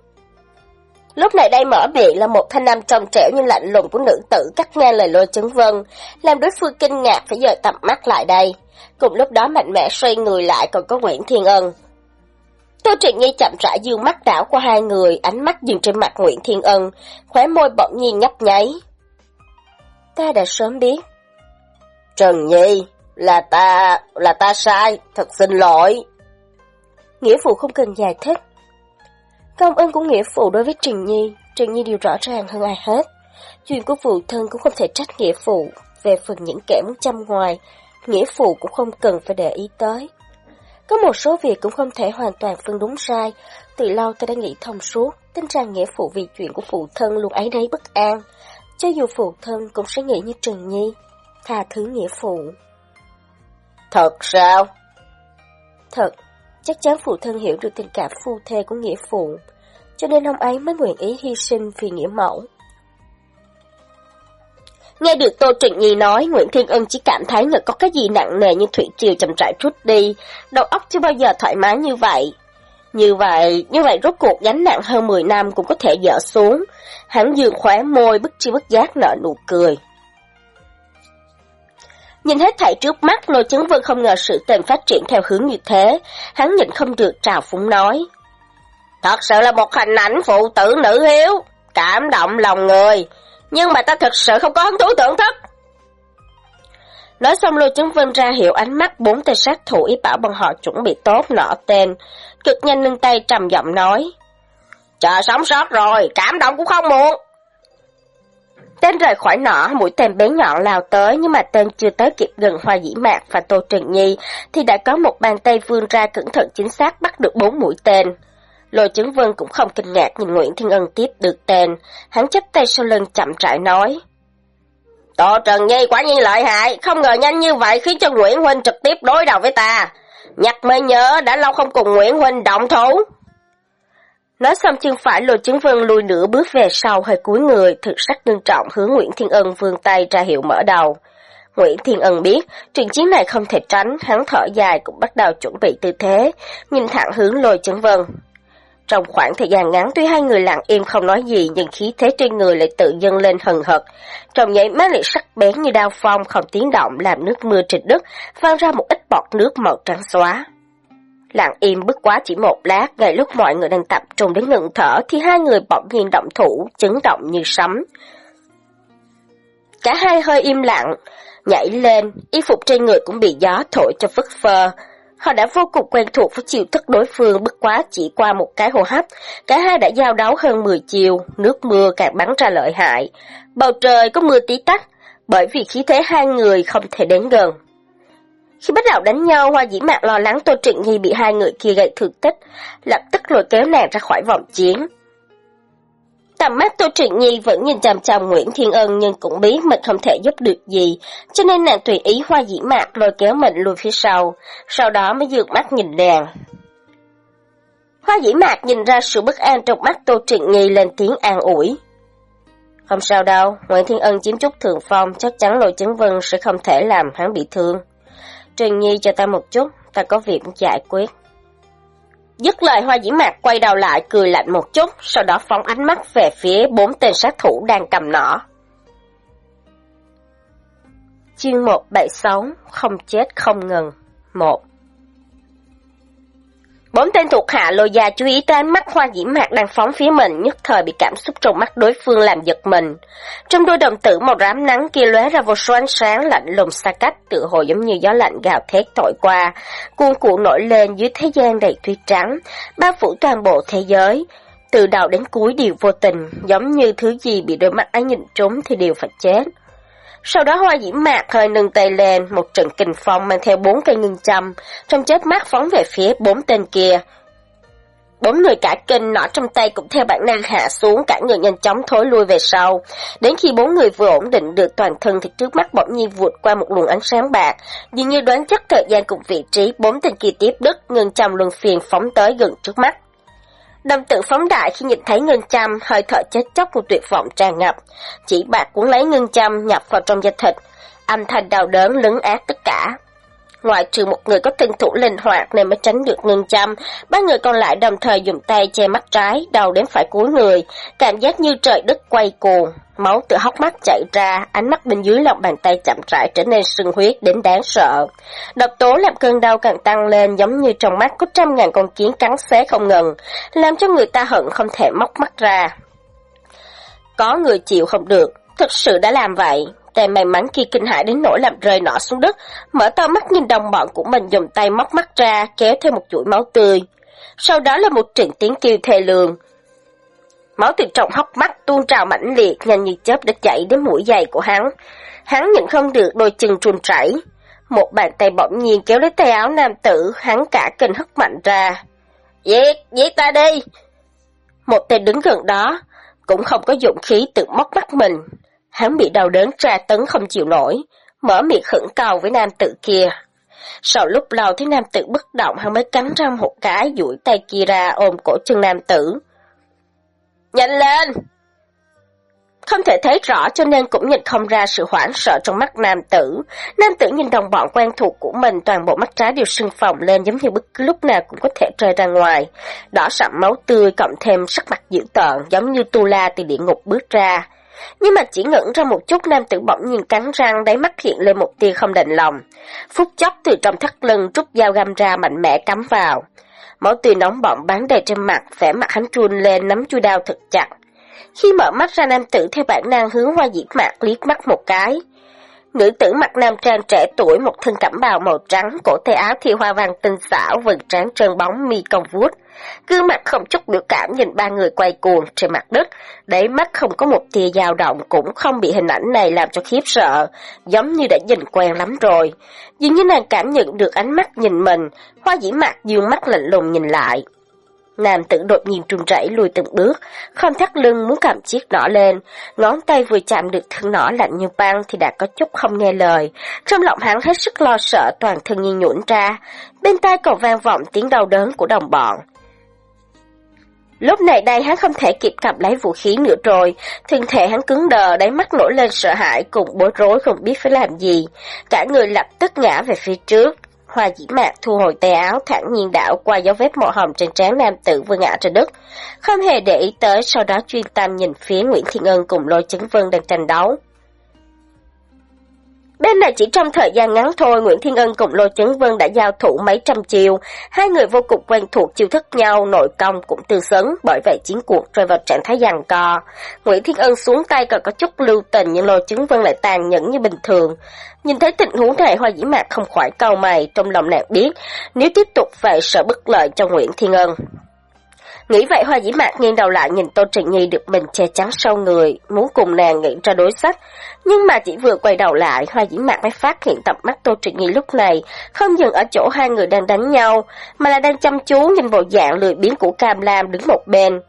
Lúc này đây mở miệng là một thanh âm trong trẻo như lạnh lùng của nữ tử cắt ngang lời lôi chứng vân, làm đối phương kinh ngạc phải dời tầm mắt lại đây. Cùng lúc đó mạnh mẽ xoay người lại còn có Nguyễn Thiên Ân. Tô Trịnh Nhi chậm rãi dương mắt đảo qua hai người, ánh mắt dừng trên mặt Nguyễn Thiên Ân, khóe môi bỗng nhiên nhấp nháy. Ta đã sớm biết. Trần Nhi, là ta, là ta sai, thật xin lỗi. Nghĩa phụ không cần giải thích. Công ơn của nghĩa phụ đối với Trần Nhi, Trần Nhi đều rõ ràng hơn ai hết. Chuyện của phụ thân cũng không thể trách nghĩa phụ, về phần những kẻ muốn chăm ngoài, nghĩa phụ cũng không cần phải để ý tới. Có một số việc cũng không thể hoàn toàn phân đúng sai, từ lâu ta đã nghĩ thông suốt, tin rằng nghĩa phụ vì chuyện của phụ thân luôn ấy nấy bất an. Cho dù phụ thân cũng sẽ nghĩ như Trần Nhi, tha thứ nghĩa phụ. Thật sao? Thật, chắc chắn phụ thân hiểu được tình cảm phu thê của nghĩa phụ, cho nên ông ấy mới nguyện ý hy sinh vì nghĩa mẫu. Nghe được Tô Trịnh Nhi nói, Nguyễn Thiên Ân chỉ cảm thấy ngực có cái gì nặng nề như thủy triều chậm rãi rút đi, đầu óc chưa bao giờ thoải mái như vậy. Như vậy, như vậy rốt cuộc gánh nặng hơn 10 năm cũng có thể dỡ xuống. Hắn dường khóe môi bất chi bất giác nở nụ cười. Nhìn hết thảy trước mắt, Lôi Chứng Vân không ngờ sự tình phát triển theo hướng như thế. Hắn nhịn không được trào phúng nói. Thật sự là một hình ảnh phụ tử nữ hiếu, cảm động lòng người nhưng mà ta thật sự không có hứng thú thưởng thức. Nói xong Lôi Chứng Vân ra hiệu ánh mắt bốn tay sát thủ ý bảo bọn họ chuẩn bị tốt nọ tên, cực nhanh nâng tay trầm giọng nói. Chờ sống sót rồi, cảm động cũng không muộn. Tên rời khỏi nỏ, mũi tên bé nhọn lao tới, nhưng mà tên chưa tới kịp gần Hoa Dĩ Mạc và Tô Trần Nhi, thì đã có một bàn tay vươn ra cẩn thận chính xác bắt được bốn mũi tên. Lôi chứng vân cũng không kinh ngạc nhìn Nguyễn Thiên Ân tiếp được tên, hắn chấp tay sau lưng chậm rãi nói. Tổ Trần Nhi quả nhiên lợi hại, không ngờ nhanh như vậy khiến cho Nguyễn Huynh trực tiếp đối đầu với ta. Nhặt mới nhớ đã lâu không cùng Nguyễn Huynh động thủ. Nói xong chân phải lôi chứng vân lùi nửa bước về sau hơi cúi người, thực sắc nghiêm trọng hướng Nguyễn Thiên Ân vươn tay ra hiệu mở đầu. Nguyễn Thiên Ân biết, chuyện chiến này không thể tránh, hắn thở dài cũng bắt đầu chuẩn bị tư thế, nhìn thẳng hướng lôi chứng vân. Trong khoảng thời gian ngắn tuy hai người lặng im không nói gì nhưng khí thế trên người lại tự dâng lên hừng hực Trong nháy mắt lại sắc bén như đao phong không tiếng động làm nước mưa trịch đất, vang ra một ít bọt nước màu trắng xóa. Lặng im bước quá chỉ một lát, ngay lúc mọi người đang tập trung đến ngừng thở thì hai người bỗng nhiên động thủ, chấn động như sấm. Cả hai hơi im lặng, nhảy lên, y phục trên người cũng bị gió thổi cho phất phơ, Họ đã vô cùng quen thuộc với chiều thức đối phương bất quá chỉ qua một cái hô hấp. Cả hai đã giao đấu hơn 10 chiều, nước mưa càng bắn ra lợi hại. Bầu trời có mưa tí tách, bởi vì khí thế hai người không thể đến gần. Khi bắt đầu đánh nhau, Hoa Dĩ Mạc lo lắng Tô Trịnh Nhi bị hai người kia gây thương tích, lập tức lôi kéo nàng ra khỏi vòng chiến. Tầm mắt Tô Trịnh Nhi vẫn nhìn chằm chằm Nguyễn Thiên Ân nhưng cũng biết mình không thể giúp được gì, cho nên nàng tùy ý hoa dĩ mạc lôi kéo mình lùi phía sau, sau đó mới dược mắt nhìn nàng. Hoa dĩ mạc nhìn ra sự bất an trong mắt Tô Trịnh Nhi lên tiếng an ủi. Không sao đâu, Nguyễn Thiên Ân chiếm chút thường phong, chắc chắn lôi chứng vân sẽ không thể làm hắn bị thương. Trịnh Nhi cho ta một chút, ta có việc giải quyết. Dứt lời hoa dĩ mạc quay đầu lại cười lạnh một chút, sau đó phóng ánh mắt về phía bốn tên sát thủ đang cầm nỏ. Chương 176 Không chết không ngừng 1 Bốn tên thuộc hạ lôi ra chú ý tới ánh mắt hoa dĩ mạc đang phóng phía mình, nhất thời bị cảm xúc trong mắt đối phương làm giật mình. Trong đôi đồng tử màu rám nắng kia lóe ra vô số ánh sáng lạnh lùng xa cách, tự hồ giống như gió lạnh gào thét thổi qua, cuồn cuộn nổi lên dưới thế gian đầy tuy trắng, bao phủ toàn bộ thế giới. Từ đầu đến cuối đều vô tình, giống như thứ gì bị đôi mắt ấy nhìn trúng thì đều phải chết. Sau đó hoa diễm mạc hơi nâng tay lên, một trận kình phong mang theo bốn cây ngân châm, trong chớp mắt phóng về phía bốn tên kia. Bốn người cả kinh nọ trong tay cũng theo bản năng hạ xuống, cả người nhanh chóng thối lui về sau. Đến khi bốn người vừa ổn định được toàn thân thì trước mắt bỗng nhiên vụt qua một luồng ánh sáng bạc. Dường như đoán chắc thời gian cùng vị trí, bốn tên kia tiếp đứt, ngân châm luân phiền phóng tới gần trước mắt. Đồng tự phóng đại khi nhìn thấy ngân châm, hơi thở chết chóc của tuyệt vọng tràn ngập. Chỉ bạc cuốn lấy ngân châm nhập vào trong da thịt, âm thanh đau đớn lấn át tất cả. Ngoại trừ một người có tinh thủ linh hoạt nên mới tránh được ngưng châm, ba người còn lại đồng thời dùng tay che mắt trái, đầu đến phải cuối người, cảm giác như trời đất quay cuồng. Máu từ hốc mắt chảy ra, ánh mắt bên dưới lòng bàn tay chậm rãi trở nên sưng huyết đến đáng sợ. Độc tố làm cơn đau càng tăng lên giống như trong mắt có trăm ngàn con kiến cắn xé không ngừng, làm cho người ta hận không thể móc mắt ra. Có người chịu không được, thực sự đã làm vậy. Tề may mắn khi kinh hãi đến nỗi làm rơi nọ xuống đất, mở to mắt nhìn đồng bọn của mình dùng tay móc mắt ra, kéo theo một chuỗi máu tươi. Sau đó là một trận tiếng kêu thê lương. Máu từ trong hốc mắt tuôn trào mãnh liệt, nhanh như chớp đã chạy đến mũi giày của hắn. Hắn nhận không được đôi chân trùn chảy. Một bàn tay bỗng nhiên kéo lấy tay áo nam tử, hắn cả kinh hất mạnh ra. Giết, giết ta đi! Một tên đứng gần đó, cũng không có dụng khí tự móc mắt mình. Hắn bị đau đớn tra tấn không chịu nổi, mở miệng khẩn cầu với nam tử kia. Sau lúc lâu thấy nam tử bất động hắn mới cắn răng một cái duỗi tay kia ra ôm cổ chân nam tử. Nhanh lên! Không thể thấy rõ cho nên cũng nhìn không ra sự hoảng sợ trong mắt nam tử. Nam tử nhìn đồng bọn quen thuộc của mình, toàn bộ mắt trái đều sưng phồng lên giống như bất cứ lúc nào cũng có thể rơi ra ngoài. Đỏ sậm máu tươi cộng thêm sắc mặt dữ tợn, giống như tu la từ địa ngục bước ra. Nhưng mà chỉ ngẩn ra một chút, nam tử bỗng nhiên cắn răng, đáy mắt hiện lên một tia không đành lòng. Phút chốc từ trong thắt lưng rút dao găm ra, mạnh mẽ cắm vào. Máu tươi nóng bỏng bắn đầy trên mặt, vẻ mặt hắn run lên nắm chui đao thật chặt. Khi mở mắt ra nam tử theo bản năng hướng hoa diễm mạc liếc mắt một cái. Nữ tử mặt nam trang trẻ tuổi một thân cẩm bào màu trắng, cổ tay áo thì hoa vàng tinh xảo, vầng trán trơn bóng mi cong vuốt. Gương mặt không chút biểu cảm nhìn ba người quay cuồng trên mặt đất, đáy mắt không có một tia dao động cũng không bị hình ảnh này làm cho khiếp sợ, giống như đã nhìn quen lắm rồi. Dường như nàng cảm nhận được ánh mắt nhìn mình, hoa dĩ mặt dương mắt lạnh lùng nhìn lại. Nam tử đột nhiên trùng rẩy lùi từng bước, không thắt lưng muốn cầm chiếc nỏ lên, ngón tay vừa chạm được thân nỏ lạnh như băng thì đã có chút không nghe lời. Trong lòng hắn hết sức lo sợ toàn thân nhiên nhũn ra, bên tai còn vang vọng tiếng đau đớn của đồng bọn. Lúc này đây hắn không thể kịp cầm lấy vũ khí nữa rồi, thân thể hắn cứng đờ, đáy mắt nổi lên sợ hãi cùng bối rối không biết phải làm gì. Cả người lập tức ngã về phía trước, Hoa dĩ mạc thu hồi tay áo thẳng nhiên đảo qua dấu vết màu hồng trên trán nam tử vừa ngã trên đất. Không hề để ý tới, sau đó chuyên tâm nhìn phía Nguyễn Thiên Ân cùng lôi chứng vân đang tranh đấu. Bên này chỉ trong thời gian ngắn thôi, Nguyễn Thiên Ân cùng Lô Chấn Vân đã giao thủ mấy trăm chiều. Hai người vô cùng quen thuộc chiêu thức nhau, nội công cũng tư sấn, bởi vậy chiến cuộc rơi vào trạng thái giằng co. Nguyễn Thiên Ân xuống tay còn có chút lưu tình nhưng Lô Chấn Vân lại tàn nhẫn như bình thường. Nhìn thấy tình huống này Hoa Dĩ Mạc không khỏi cau mày, trong lòng nàng biết, nếu tiếp tục vậy sợ bất lợi cho Nguyễn Thiên Ân. Nghĩ vậy Hoa Dĩ Mạc nghiêng đầu lại nhìn Tô Trịnh Nhi được mình che chắn sau người, muốn cùng nàng nghĩ ra đối sách. Nhưng mà chỉ vừa quay đầu lại, Hoa Dĩ Mạc mới phát hiện tập mắt Tô Trịnh Nhi lúc này không dừng ở chỗ hai người đang đánh nhau, mà là đang chăm chú nhìn bộ dạng lười biếng của Cam Lam đứng một bên.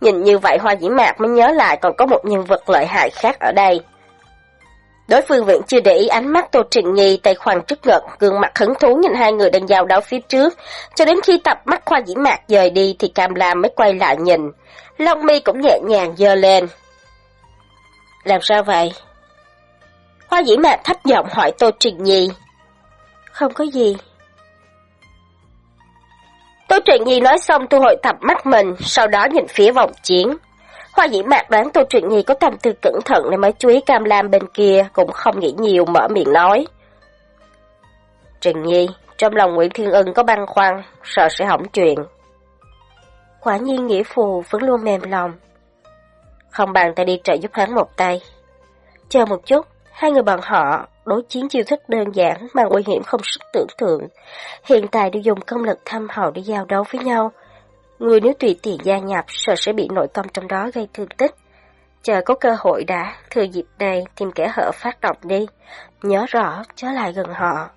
Nhìn như vậy Hoa Dĩ Mạc mới nhớ lại còn có một nhân vật lợi hại khác ở đây. Đối phương vẫn chưa để ý ánh mắt Tô Trịnh Nhi tay khoan trước ngực, gương mặt hứng thú nhìn hai người đang giao đấu phía trước. Cho đến khi tập mắt khoa dĩ mạc rời đi thì Cam Lam mới quay lại nhìn. Long mi cũng nhẹ nhàng dơ lên. Làm sao vậy? Hoa dĩ mạc thấp giọng hỏi Tô Trịnh Nhi. Không có gì. Tô Trịnh Nhi nói xong thu hồi tập mắt mình, sau đó nhìn phía vòng chiến. Hoa dĩ mạc đoán Tô Truyện Nhi có tâm tư cẩn thận nên mới chú ý Cam Lam bên kia, cũng không nghĩ nhiều mở miệng nói. Truyện Nhi, trong lòng Nguyễn Thiên Ân có băn khoăn, sợ sẽ hỏng chuyện. Quả nhiên nghĩa phù vẫn luôn mềm lòng. Không bằng ta đi trợ giúp hắn một tay. Chờ một chút, hai người bọn họ đối chiến chiêu thức đơn giản mà nguy hiểm không sức tưởng tượng. Hiện tại đều dùng công lực thâm hậu để giao đấu với nhau, Người nếu tùy tiện gia nhập sợ sẽ bị nội tâm trong đó gây thương tích. Chờ có cơ hội đã, thừa dịp này tìm kẻ hở phát động đi. Nhớ rõ, trở lại gần họ.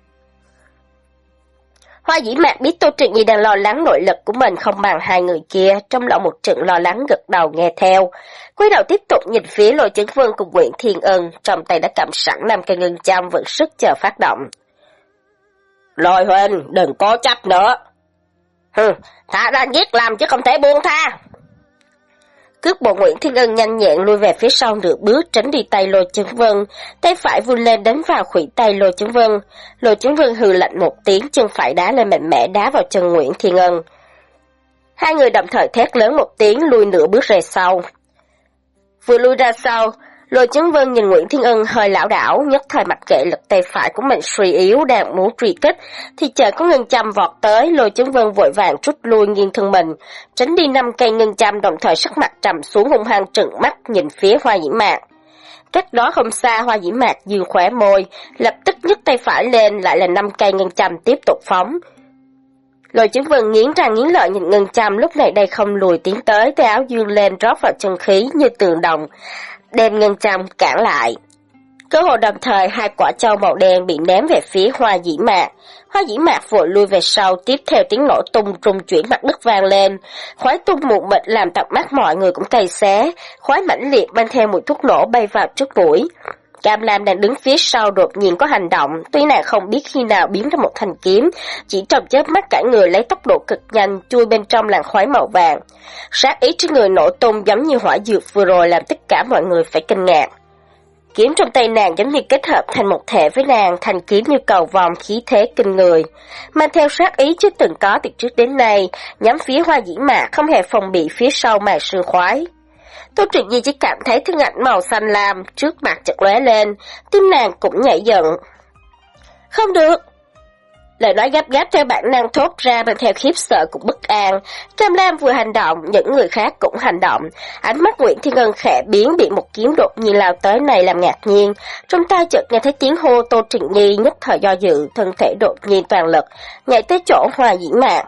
Hoa dĩ mạc biết Tô Trịnh Nhi đang lo lắng nội lực của mình không bằng hai người kia, trong lòng một trận lo lắng gật đầu nghe theo. Quay đầu tiếp tục nhìn phía lôi chứng vương cùng Nguyễn Thiên Ân, trong tay đã cầm sẵn năm cây ngân châm vẫn sức chờ phát động. Lôi huynh, đừng có chấp nữa. Hừ, thả ra giết làm chứ không thể buông tha. Cước bộ Nguyễn Thiên Ân nhanh nhẹn lui về phía sau nửa bước tránh đi tay Lô Chấn Vân, tay phải vươn lên đánh vào khuỷu tay Lô Chấn Vân. Lô Chấn Vân hừ lạnh một tiếng, chân phải đá lên mạnh mẽ đá vào chân Nguyễn Thiên Ân. Hai người đồng thời thét lớn một tiếng lui nửa bước ra sau. Vừa lui ra sau, Lôi Chấn Vân nhìn Nguyễn Thiên Ân hơi lão đảo, nhất thời mặc kệ lực tay phải của mình suy yếu đang muốn truy kích, thì trời có ngân châm vọt tới, Lôi Chấn Vân vội vàng rút lui nghiêng thân mình, tránh đi năm cây ngân châm đồng thời sắc mặt trầm xuống hung hăng trừng mắt nhìn phía Hoa Dĩ Mạc. Cách đó không xa Hoa Dĩ Mạc dương khỏe môi, lập tức nhấc tay phải lên lại là năm cây ngân châm tiếp tục phóng. Lôi chứng vân nghiến răng nghiến lợi nhìn ngân châm lúc này đây không lùi tiến tới, tay áo dương lên rót vào chân khí như tường đồng đem ngân châm cản lại. Cơ hội đồng thời hai quả châu màu đen bị ném về phía hoa dĩ mạc. Hoa dĩ mạc vội lui về sau, tiếp theo tiếng nổ tung trung chuyển mặt đất vang lên. Khói tung một mịt làm tận mắt mọi người cũng cay xé. Khói mãnh liệt mang theo mùi thuốc nổ bay vào trước mũi. Cam Lam đang đứng phía sau đột nhiên có hành động, tuy nàng không biết khi nào biến ra một thanh kiếm, chỉ trong chớp mắt cả người lấy tốc độ cực nhanh chui bên trong làn khói màu vàng. Sát ý trên người nổ tung giống như hỏa dược vừa rồi làm tất cả mọi người phải kinh ngạc. Kiếm trong tay nàng giống như kết hợp thành một thể với nàng, thành kiếm như cầu vòng khí thế kinh người. Mang theo sát ý chưa từng có từ trước đến nay, nhắm phía hoa dĩ mạc không hề phòng bị phía sau màn sương khoái. Tô Truyện Nhi chỉ cảm thấy thân ảnh màu xanh lam trước mặt chợt lóe lên, tim nàng cũng nhảy giận. Không được! Lời nói gấp gáp theo bản năng thốt ra mang theo khiếp sợ cũng bất an. Cam Lam vừa hành động, những người khác cũng hành động. Ánh mắt Nguyễn Thiên Ngân khẽ biến bị một kiếm đột nhiên lao tới này làm ngạc nhiên. Trong tay chợt nghe thấy tiếng hô Tô Trịnh Nhi nhất thời do dự, thân thể đột nhiên toàn lực, nhảy tới chỗ hòa dĩ mạng.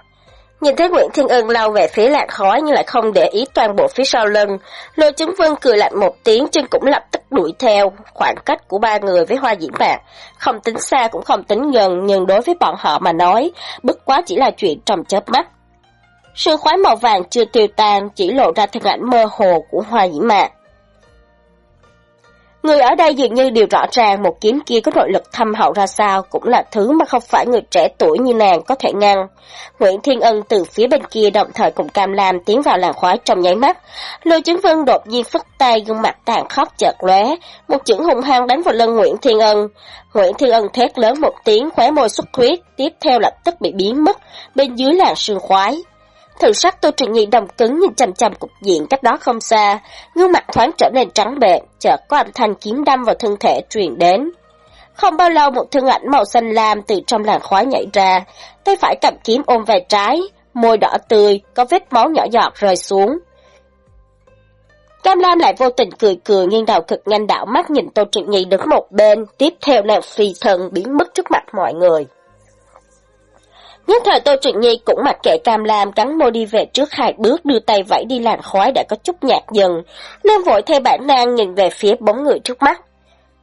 Nhìn thấy Nguyễn Thiên Ân lao về phía lạc khói nhưng lại không để ý toàn bộ phía sau lưng. Lôi chứng vân cười lạnh một tiếng chân cũng lập tức đuổi theo. Khoảng cách của ba người với hoa diễm bạc. Không tính xa cũng không tính gần nhưng đối với bọn họ mà nói, bất quá chỉ là chuyện trong chớp mắt. Sương khói màu vàng chưa tiêu tan, chỉ lộ ra thân ảnh mơ hồ của hoa diễm mạc. Người ở đây dường như đều rõ ràng một kiếm kia có nội lực thâm hậu ra sao cũng là thứ mà không phải người trẻ tuổi như nàng có thể ngăn. Nguyễn Thiên Ân từ phía bên kia đồng thời cùng Cam Lam tiến vào làng khói trong nháy mắt. Lôi chứng vân đột nhiên phất tay gương mặt tàn khóc chợt lóe, một chưởng hung hăng đánh vào lưng Nguyễn Thiên Ân. Nguyễn Thiên Ân thét lớn một tiếng khóe môi xuất huyết, tiếp theo lập tức bị biến mất bên dưới làng sương khoái. Thần sắc Tô Trịnh Nhi đồng cứng nhìn chằm chằm cục diện cách đó không xa, gương mặt thoáng trở nên trắng bệ chợt có âm thanh kiếm đâm vào thân thể truyền đến. Không bao lâu một thương ảnh màu xanh lam từ trong làn khói nhảy ra, tay phải cầm kiếm ôm về trái, môi đỏ tươi, có vết máu nhỏ giọt rơi xuống. Cam Lam lại vô tình cười cười nghiêng đầu cực nhanh đảo mắt nhìn Tô Trịnh Nhi đứng một bên, tiếp theo nàng phi thần biến mất trước mặt mọi người. Nhất thời Tô Trịnh Nhi cũng mặc kệ cam lam cắn môi đi về trước hai bước đưa tay vẫy đi làn khói đã có chút nhạt dần, nên vội theo bản năng nhìn về phía bóng người trước mắt.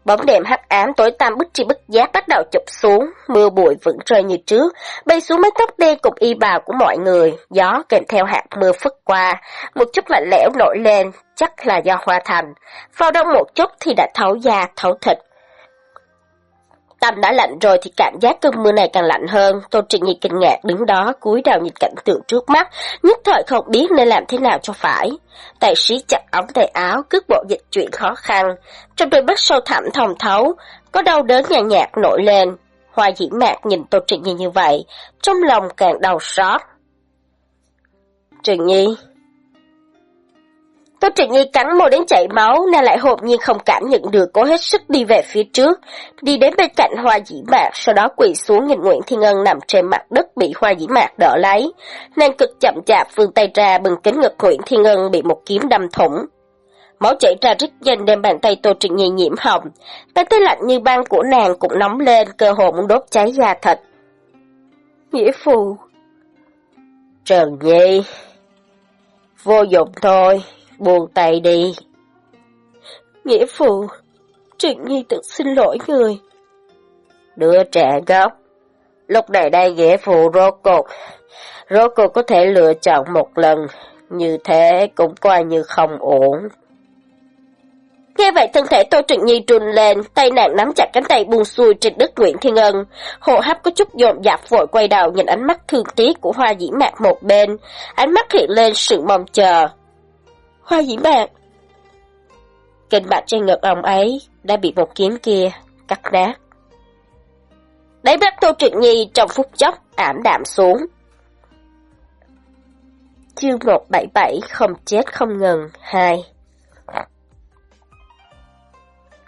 Bóng đêm hắc ám tối tăm bức chi bức giác bắt đầu chụp xuống, mưa bụi vẫn rơi như trước, bay xuống mái tóc đen cục y bào của mọi người, gió kèm theo hạt mưa phất qua, một chút lạnh lẽo nổi lên, chắc là do hoa thành. Vào đông một chút thì đã thấu da, thấu thịt, Tâm đã lạnh rồi thì cảm giác cơn mưa này càng lạnh hơn. Tô Trịnh Nhi kinh ngạc đứng đó cúi đầu nhìn cảnh tượng trước mắt, nhất thời không biết nên làm thế nào cho phải. Tài sĩ chặt ống tay áo, cước bộ dịch chuyển khó khăn. Trong đôi mắt sâu thẳm thòng thấu, có đau đớn nhàn nhạt nổi lên. Hoa dĩ mạc nhìn Tô Trịnh Nhi như vậy, trong lòng càng đau xót. Trịnh Nhi, Tô Trịnh Nhi cắn môi đến chảy máu, nàng lại hộp nhiên không cảm nhận được cố hết sức đi về phía trước, đi đến bên cạnh hoa dĩ mạc, sau đó quỳ xuống nhìn Nguyễn Thiên Ân nằm trên mặt đất bị hoa dĩ mạc đỡ lấy. Nàng cực chậm chạp vươn tay ra bừng kính ngực Nguyễn Thiên Ân bị một kiếm đâm thủng. Máu chảy ra rất nhanh đem bàn tay Tô Trịnh Nhi nhiễm hồng, tay lạnh như băng của nàng cũng nóng lên, cơ hồ muốn đốt cháy da thịt. Nghĩa phù Trần Nhi Vô dụng thôi, buông tay đi. Nghĩa phụ, Trịnh Nhi tự xin lỗi người. Đứa trẻ gốc, lúc này đây nghĩa phụ rốt cuộc, rốt cuộc có thể lựa chọn một lần, như thế cũng coi như không ổn. Nghe vậy thân thể Tô Trịnh Nhi trùn lên, tay nàng nắm chặt cánh tay buông xuôi trên đất Nguyễn Thiên Ân. Hồ hấp có chút dồn dập vội quay đầu nhìn ánh mắt thương tiếc của hoa dĩ mạc một bên, ánh mắt hiện lên sự mong chờ. Hoa dĩ mạc. Kinh mạch trên ngực ông ấy đã bị một kiếm kia cắt nát. Đáy mắt Tô Trịnh Nhi trong phút chốc ảm đạm xuống. Chương 177 không chết không ngừng 2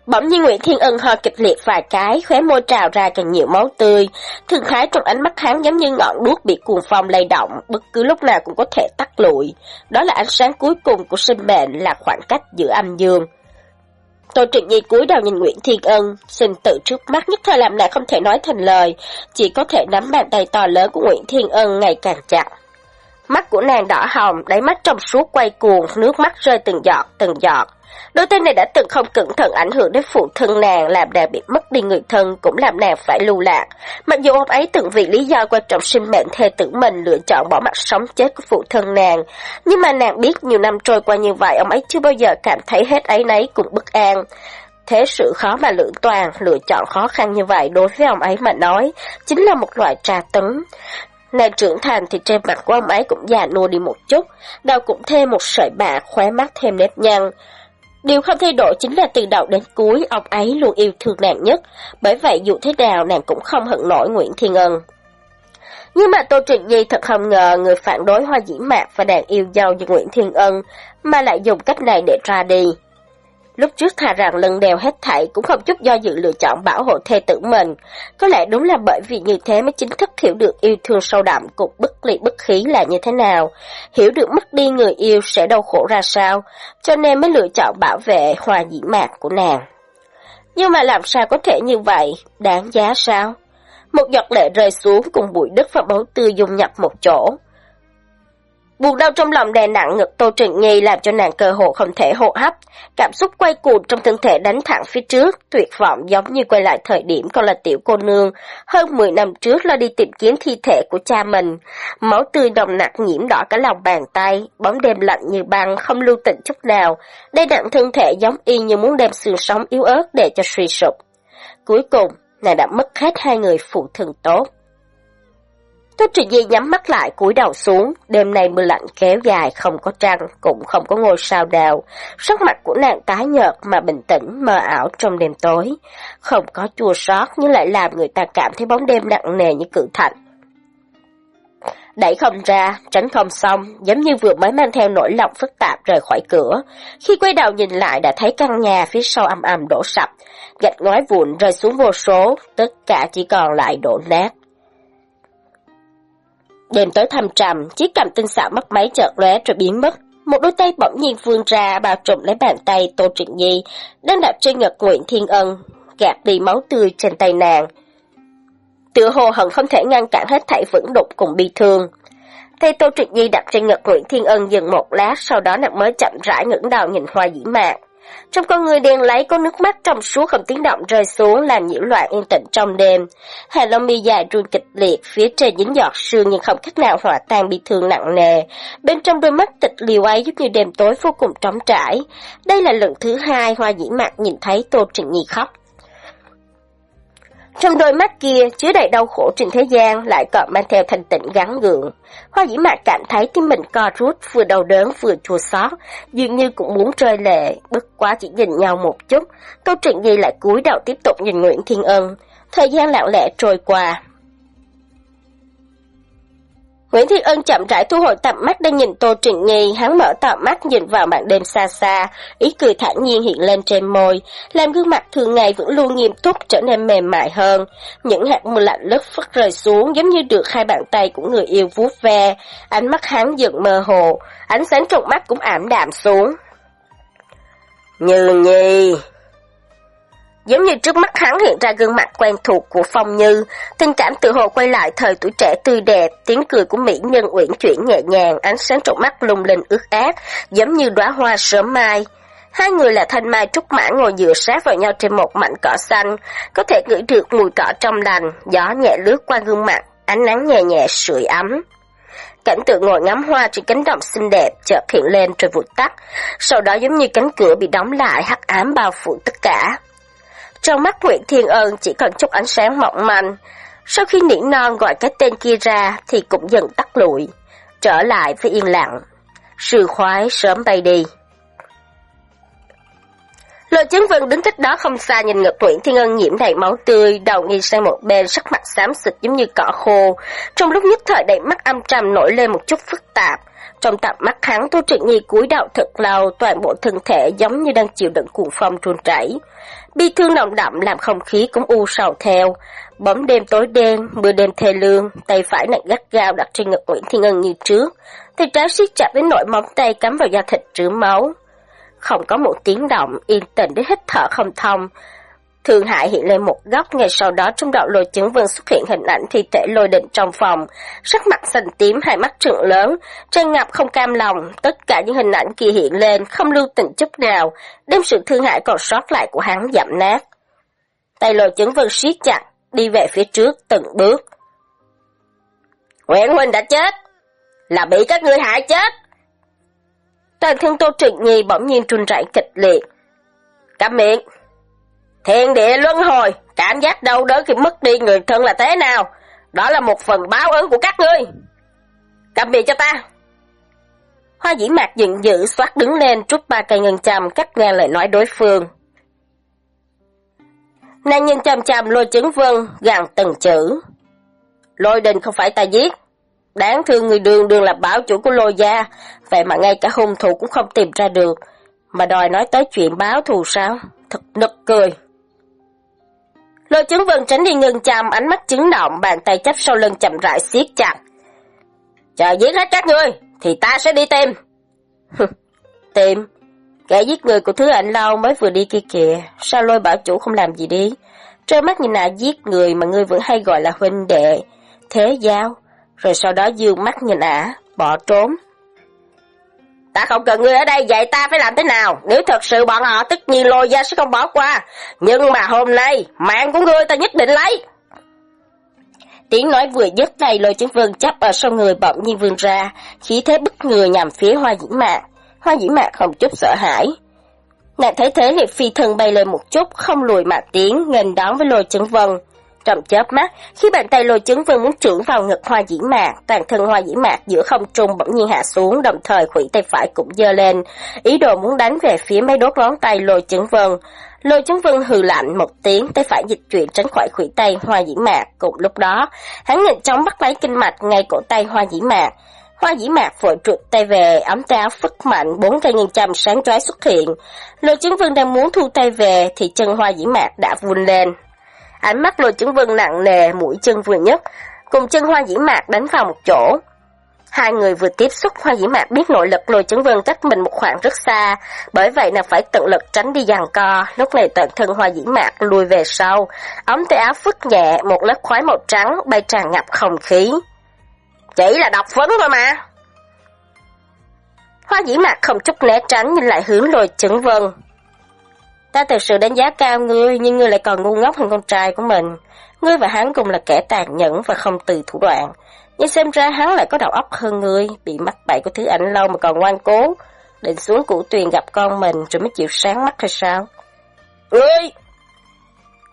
Bỗng nhiên Nguyễn Thiên Ân ho kịch liệt vài cái, khóe môi trào ra càng nhiều máu tươi. Thương khái trong ánh mắt hắn giống như ngọn đuốc bị cuồng phong lay động, bất cứ lúc nào cũng có thể tắt lụi. Đó là ánh sáng cuối cùng của sinh mệnh, là khoảng cách giữa âm dương. Tô Trịnh Nhi cúi đầu nhìn Nguyễn Thiên Ân, sinh tự trước mắt nhất thời làm nàng không thể nói thành lời, chỉ có thể nắm bàn tay to lớn của Nguyễn Thiên Ân ngày càng chặt. Mắt của nàng đỏ hồng, đáy mắt trong suốt quay cuồng, nước mắt rơi từng giọt, từng giọt. Đôi tên này đã từng không cẩn thận ảnh hưởng đến phụ thân nàng, làm nàng bị mất đi người thân, cũng làm nàng phải lưu lạc. Mặc dù ông ấy từng vì lý do quan trọng sinh mệnh thê tử mình lựa chọn bỏ mặt sống chết của phụ thân nàng, nhưng mà nàng biết nhiều năm trôi qua như vậy, ông ấy chưa bao giờ cảm thấy hết ấy nấy cùng bất an. Thế sự khó mà lưỡng toàn, lựa chọn khó khăn như vậy đối với ông ấy mà nói, chính là một loại trà tấn. Nàng trưởng thành thì trên mặt của ông ấy cũng già nua đi một chút, đầu cũng thêm một sợi bạc, khóe mắt thêm nếp nhăn. Điều không thay đổi chính là từ đầu đến cuối ông ấy luôn yêu thương nàng nhất, bởi vậy dù thế nào nàng cũng không hận nổi Nguyễn Thiên Ân. Nhưng mà Tô Trịnh Nhi thật không ngờ người phản đối hoa dĩ mạc và đàn yêu dâu như Nguyễn Thiên Ân mà lại dùng cách này để ra đi. Lúc trước thà rằng lần đèo hết thảy cũng không chút do dự lựa chọn bảo hộ thê tử mình. Có lẽ đúng là bởi vì như thế mới chính thức hiểu được yêu thương sâu đậm cục bất ly bất khí là như thế nào. Hiểu được mất đi người yêu sẽ đau khổ ra sao, cho nên mới lựa chọn bảo vệ hòa dĩ mạc của nàng. Nhưng mà làm sao có thể như vậy, đáng giá sao? Một giọt lệ rơi xuống cùng bụi đất và máu tươi dung nhập một chỗ. Buồn đau trong lòng đè nặng ngực Tô Trịnh Nhi làm cho nàng cơ hồ không thể hô hấp. Cảm xúc quay cuồng trong thân thể đánh thẳng phía trước, tuyệt vọng giống như quay lại thời điểm còn là tiểu cô nương. Hơn 10 năm trước lo đi tìm kiếm thi thể của cha mình. Máu tươi đồng nặc nhiễm đỏ cả lòng bàn tay, bóng đêm lạnh như băng, không lưu tình chút nào. Đây nặng thân thể giống y như muốn đem xương sống yếu ớt để cho suy sụp. Cuối cùng, nàng đã mất hết hai người phụ thân tốt. Tô Trị Di nhắm mắt lại cúi đầu xuống, đêm nay mưa lạnh kéo dài, không có trăng, cũng không có ngôi sao đào. Sắc mặt của nàng tái nhợt mà bình tĩnh, mờ ảo trong đêm tối. Không có chua xót nhưng lại làm người ta cảm thấy bóng đêm nặng nề như cự thạch. Đẩy không ra, tránh không xong, giống như vừa mới mang theo nỗi lòng phức tạp rời khỏi cửa. Khi quay đầu nhìn lại đã thấy căn nhà phía sau âm ầm đổ sập, gạch ngói vụn rơi xuống vô số, tất cả chỉ còn lại đổ nát. Đêm tối thăm trầm, chiếc cầm tinh xảo mất máy chợt lóe rồi biến mất. Một đôi tay bỗng nhiên vươn ra bao trùm lấy bàn tay Tô Trịnh Nhi, đang đặt trên ngực Nguyễn Thiên Ân, gạt đi máu tươi trên tay nàng. Tựa hồ hận không thể ngăn cản hết thảy vững đục cùng bi thương. Tay Tô Trịnh Nhi đặt trên ngực Nguyễn Thiên Ân dừng một lát, sau đó nàng mới chậm rãi ngẩng đầu nhìn hoa dĩ mạc. Trong con người đen lấy có nước mắt trong suốt không tiếng động rơi xuống làm nhiễu loạn yên tĩnh trong đêm. Hà lông mi dài run kịch liệt, phía trên dính giọt sương nhưng không cách nào hòa tan bị thương nặng nề. Bên trong đôi mắt tịch liều ấy giúp như đêm tối vô cùng trống trải. Đây là lần thứ hai Hoa Dĩ Mạc nhìn thấy Tô Trịnh Nhi khóc. Trong đôi mắt kia chứa đầy đau khổ trên thế gian lại còn mang theo thành tịnh gắn gượng. Hoa dĩ mạc cảm thấy tim mình co rút vừa đau đớn vừa chua xót, dường như cũng muốn rơi lệ, bất quá chỉ nhìn nhau một chút. câu chuyện gì lại cúi đầu tiếp tục nhìn Nguyễn Thiên Ân. Thời gian lặng lẽ trôi qua, Nguyễn Thiên Ân chậm rãi thu hồi tầm mắt đang nhìn Tô Trịnh Nhi, hắn mở tầm mắt nhìn vào màn đêm xa xa, ý cười thản nhiên hiện lên trên môi, làm gương mặt thường ngày vẫn luôn nghiêm túc trở nên mềm mại hơn. Những hạt mưa lạnh lất phất rơi xuống giống như được hai bàn tay của người yêu vuốt ve, ánh mắt hắn dần mơ hồ, ánh sáng trong mắt cũng ảm đạm xuống. Như Nhi! Giống như trước mắt hắn hiện ra gương mặt quen thuộc của Phong Như, tình cảm tự hồ quay lại thời tuổi trẻ tươi đẹp, tiếng cười của mỹ nhân uyển chuyển nhẹ nhàng, ánh sáng trong mắt lung linh ướt át, giống như đóa hoa sớm mai. Hai người là thanh mai trúc mã ngồi dựa sát vào nhau trên một mảnh cỏ xanh, có thể ngửi được mùi cỏ trong lành, gió nhẹ lướt qua gương mặt, ánh nắng nhẹ nhẹ sưởi ấm. Cảnh tượng ngồi ngắm hoa trên cánh đồng xinh đẹp chợt hiện lên rồi vụt tắt, sau đó giống như cánh cửa bị đóng lại hắc ám bao phủ tất cả. Trong mắt Nguyễn Thiên Ân chỉ còn chút ánh sáng mỏng manh. Sau khi nỉ non gọi cái tên kia ra thì cũng dần tắt lụi, trở lại với yên lặng. Sư khoái sớm bay đi. Lôi chứng vân đứng cách đó không xa nhìn ngực Nguyễn Thiên Ân nhiễm đầy máu tươi, đầu nghiêng sang một bên, sắc mặt xám xịt giống như cỏ khô. Trong lúc nhất thời đầy mắt âm trầm nổi lên một chút phức tạp. Trong tầm mắt hắn, Tô Trịnh Nhi cúi đầu thật lâu, toàn bộ thân thể giống như đang chịu đựng cuồng phong trùn chảy. Bi thương nồng đậm làm không khí cũng u sầu theo. Bóng đêm tối đen, mưa đêm thê lương, tay phải nặng gắt gao đặt trên ngực Nguyễn Thiên Ân như trước. Tay trái siết chặt đến nỗi móng tay cắm vào da thịt rửa máu. Không có một tiếng động, yên tĩnh đến hít thở không thông. Thương hại hiện lên một góc, ngay sau đó trong đầu lôi chứng vương xuất hiện hình ảnh thi thể lôi định trong phòng. Sắc mặt xanh tím, hai mắt trượng lớn, tràn ngập không cam lòng, tất cả những hình ảnh kia hiện lên, không lưu tình chút nào, đem sự thương hại còn sót lại của hắn giảm nát. Tay lôi chứng vương siết chặt, đi về phía trước từng bước. Nguyễn Huynh đã chết, là bị các ngươi hại chết. Toàn thân Tô Trịnh Nhi bỗng nhiên trùn rẩy kịch liệt. Cắm miệng! Thiên địa luân hồi, cảm giác đau đớn khi mất đi người thân là thế nào? Đó là một phần báo ứng của các ngươi. Cầm miệng cho ta. Hoa dĩ mạc giận dữ xoát đứng lên trút ba cây ngân châm cắt ngang lời nói đối phương. Nàng nhìn chăm chăm lôi chứng vân, gằn từng chữ. Lôi đình không phải ta giết. Đáng thương người đường đường là bảo chủ của lôi gia, vậy mà ngay cả hung thủ cũng không tìm ra được. Mà đòi nói tới chuyện báo thù sao? Thật nực cười. Lôi chứng vân tránh đi ngừng chăm, ánh mắt chứng động, bàn tay chấp sau lưng chậm rãi siết chặt. Chờ giết hết các ngươi, thì ta sẽ đi tìm. tìm? Kẻ giết người của Thứ Ảnh Lâu mới vừa đi kia kìa, sao lôi bảo chủ không làm gì đi? Trơ mắt nhìn ả giết người mà ngươi vẫn hay gọi là huynh đệ, thế giao, rồi sau đó dương mắt nhìn ả, bỏ trốn. Ta không cần ngươi ở đây dạy ta phải làm thế nào, nếu thật sự bọn họ tất nhiên lôi ra sẽ không bỏ qua, nhưng mà hôm nay, mạng của ngươi ta nhất định lấy. Tiếng nói vừa dứt này lôi chứng vương chấp ở sau người bỗng nhiên vươn ra, khí thế bức người nhằm phía hoa dĩ mạc. Hoa dĩ mạc không chút sợ hãi. Nàng thấy thế liệt phi thân bay lên một chút, không lùi mà tiến, nghênh đón với lôi chứng vân. Trong chớp mắt, khi bàn tay lôi chứng vương muốn trưởng vào ngực hoa dĩ mạc, toàn thân hoa dĩ mạc giữa không trung bỗng nhiên hạ xuống, đồng thời khủy tay phải cũng dơ lên, ý đồ muốn đánh về phía mấy đốt ngón tay lôi chứng vương Lôi chứng vương hừ lạnh một tiếng, tay phải dịch chuyển tránh khỏi khủy tay hoa dĩ mạc. Cùng lúc đó, hắn nhanh chóng bắt lấy kinh mạch ngay cổ tay hoa dĩ mạc. Hoa dĩ mạc vội trượt tay về, ấm tay áo phất mạnh, bốn cây ngân châm sáng chói xuất hiện. Lôi chứng vương đang muốn thu tay về, thì chân hoa dĩ mạc đã vun lên. Ánh mắt lôi chứng vân nặng nề, mũi chân vừa nhất, cùng chân hoa dĩ mạc đánh vào một chỗ. Hai người vừa tiếp xúc hoa dĩ mạc biết nội lực lôi chứng vân cách mình một khoảng rất xa, bởi vậy là phải tận lực tránh đi giằng co, lúc này tận thân hoa dĩ mạc lùi về sau, ống tay áo phất nhẹ, một lớp khói màu trắng bay tràn ngập không khí. Chỉ là độc phấn thôi mà. Hoa dĩ mạc không chút né tránh nhưng lại hướng lôi chứng vân. Ta thực sự đánh giá cao ngươi, nhưng ngươi lại còn ngu ngốc hơn con trai của mình. Ngươi và hắn cùng là kẻ tàn nhẫn và không từ thủ đoạn. Nhưng xem ra hắn lại có đầu óc hơn ngươi, bị mắc bậy của thứ ảnh lâu mà còn ngoan cố. Định xuống củ tuyền gặp con mình rồi mới chịu sáng mắt hay sao? Ngươi!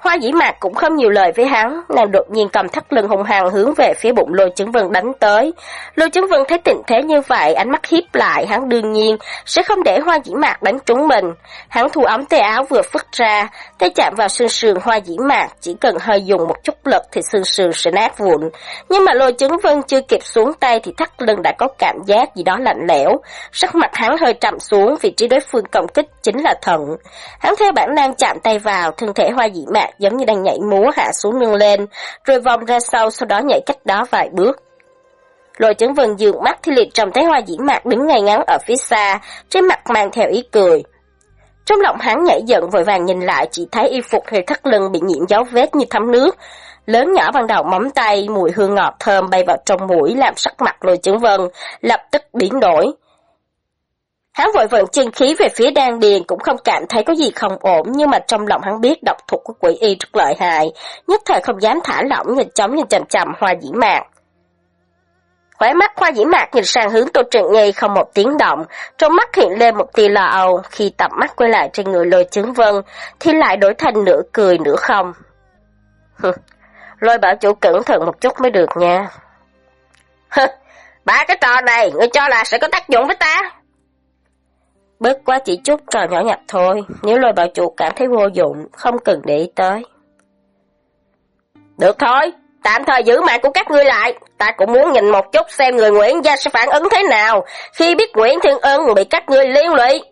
Hoa dĩ mạc cũng không nhiều lời với hắn, nàng đột nhiên cầm thắt lưng hùng hăng hướng về phía bụng lôi chứng vân đánh tới. Lôi chứng vân thấy tình thế như vậy, ánh mắt hiếp lại, hắn đương nhiên sẽ không để hoa dĩ mạc đánh trúng mình. Hắn thu ống tay áo vừa phất ra, tay chạm vào xương sườn hoa dĩ mạc, chỉ cần hơi dùng một chút lực thì xương sườn sẽ nát vụn. Nhưng mà lôi chứng vân chưa kịp xuống tay thì thắt lưng đã có cảm giác gì đó lạnh lẽo. Sắc mặt hắn hơi trầm xuống, vị trí đối phương công kích chính là thận. Hắn theo bản năng chạm tay vào, thân thể hoa dĩ mạc giống như đang nhảy múa hạ xuống nâng lên, rồi vòng ra sau sau đó nhảy cách đó vài bước. Lôi chấn vân dường mắt thì liệt trông thấy hoa dĩ mạc đứng ngay ngắn ở phía xa, trên mặt mang theo ý cười. Trong lòng hắn nhảy giận vội vàng nhìn lại chỉ thấy y phục hay thắt lưng bị nhiễm dấu vết như thấm nước. Lớn nhỏ bằng đầu móng tay, mùi hương ngọt thơm bay vào trong mũi làm sắc mặt lôi chấn vân, lập tức biến đổi. Hắn vội vận chân khí về phía đan điền cũng không cảm thấy có gì không ổn, nhưng mà trong lòng hắn biết độc thuật của quỷ y rất lợi hại, nhất thời không dám thả lỏng nhìn chóng nhìn chầm chầm hoa dĩ mạc. Khóe mắt hoa dĩ mạc nhìn sang hướng Tô trịnh ngay không một tiếng động, trong mắt hiện lên một tia lo âu, khi tập mắt quay lại trên người lôi chứng vân, thì lại đổi thành nửa cười nửa không. lôi bảo chủ cẩn thận một chút mới được nha. ba cái trò này, ngươi cho là sẽ có tác dụng với ta? Bớt quá chỉ chút trò nhỏ nhặt thôi, nếu lôi bảo chủ cảm thấy vô dụng, không cần để ý tới. Được thôi, tạm thời giữ mạng của các ngươi lại, ta cũng muốn nhìn một chút xem người Nguyễn Gia sẽ phản ứng thế nào khi biết Nguyễn Thiên Ân bị các ngươi liên lụy.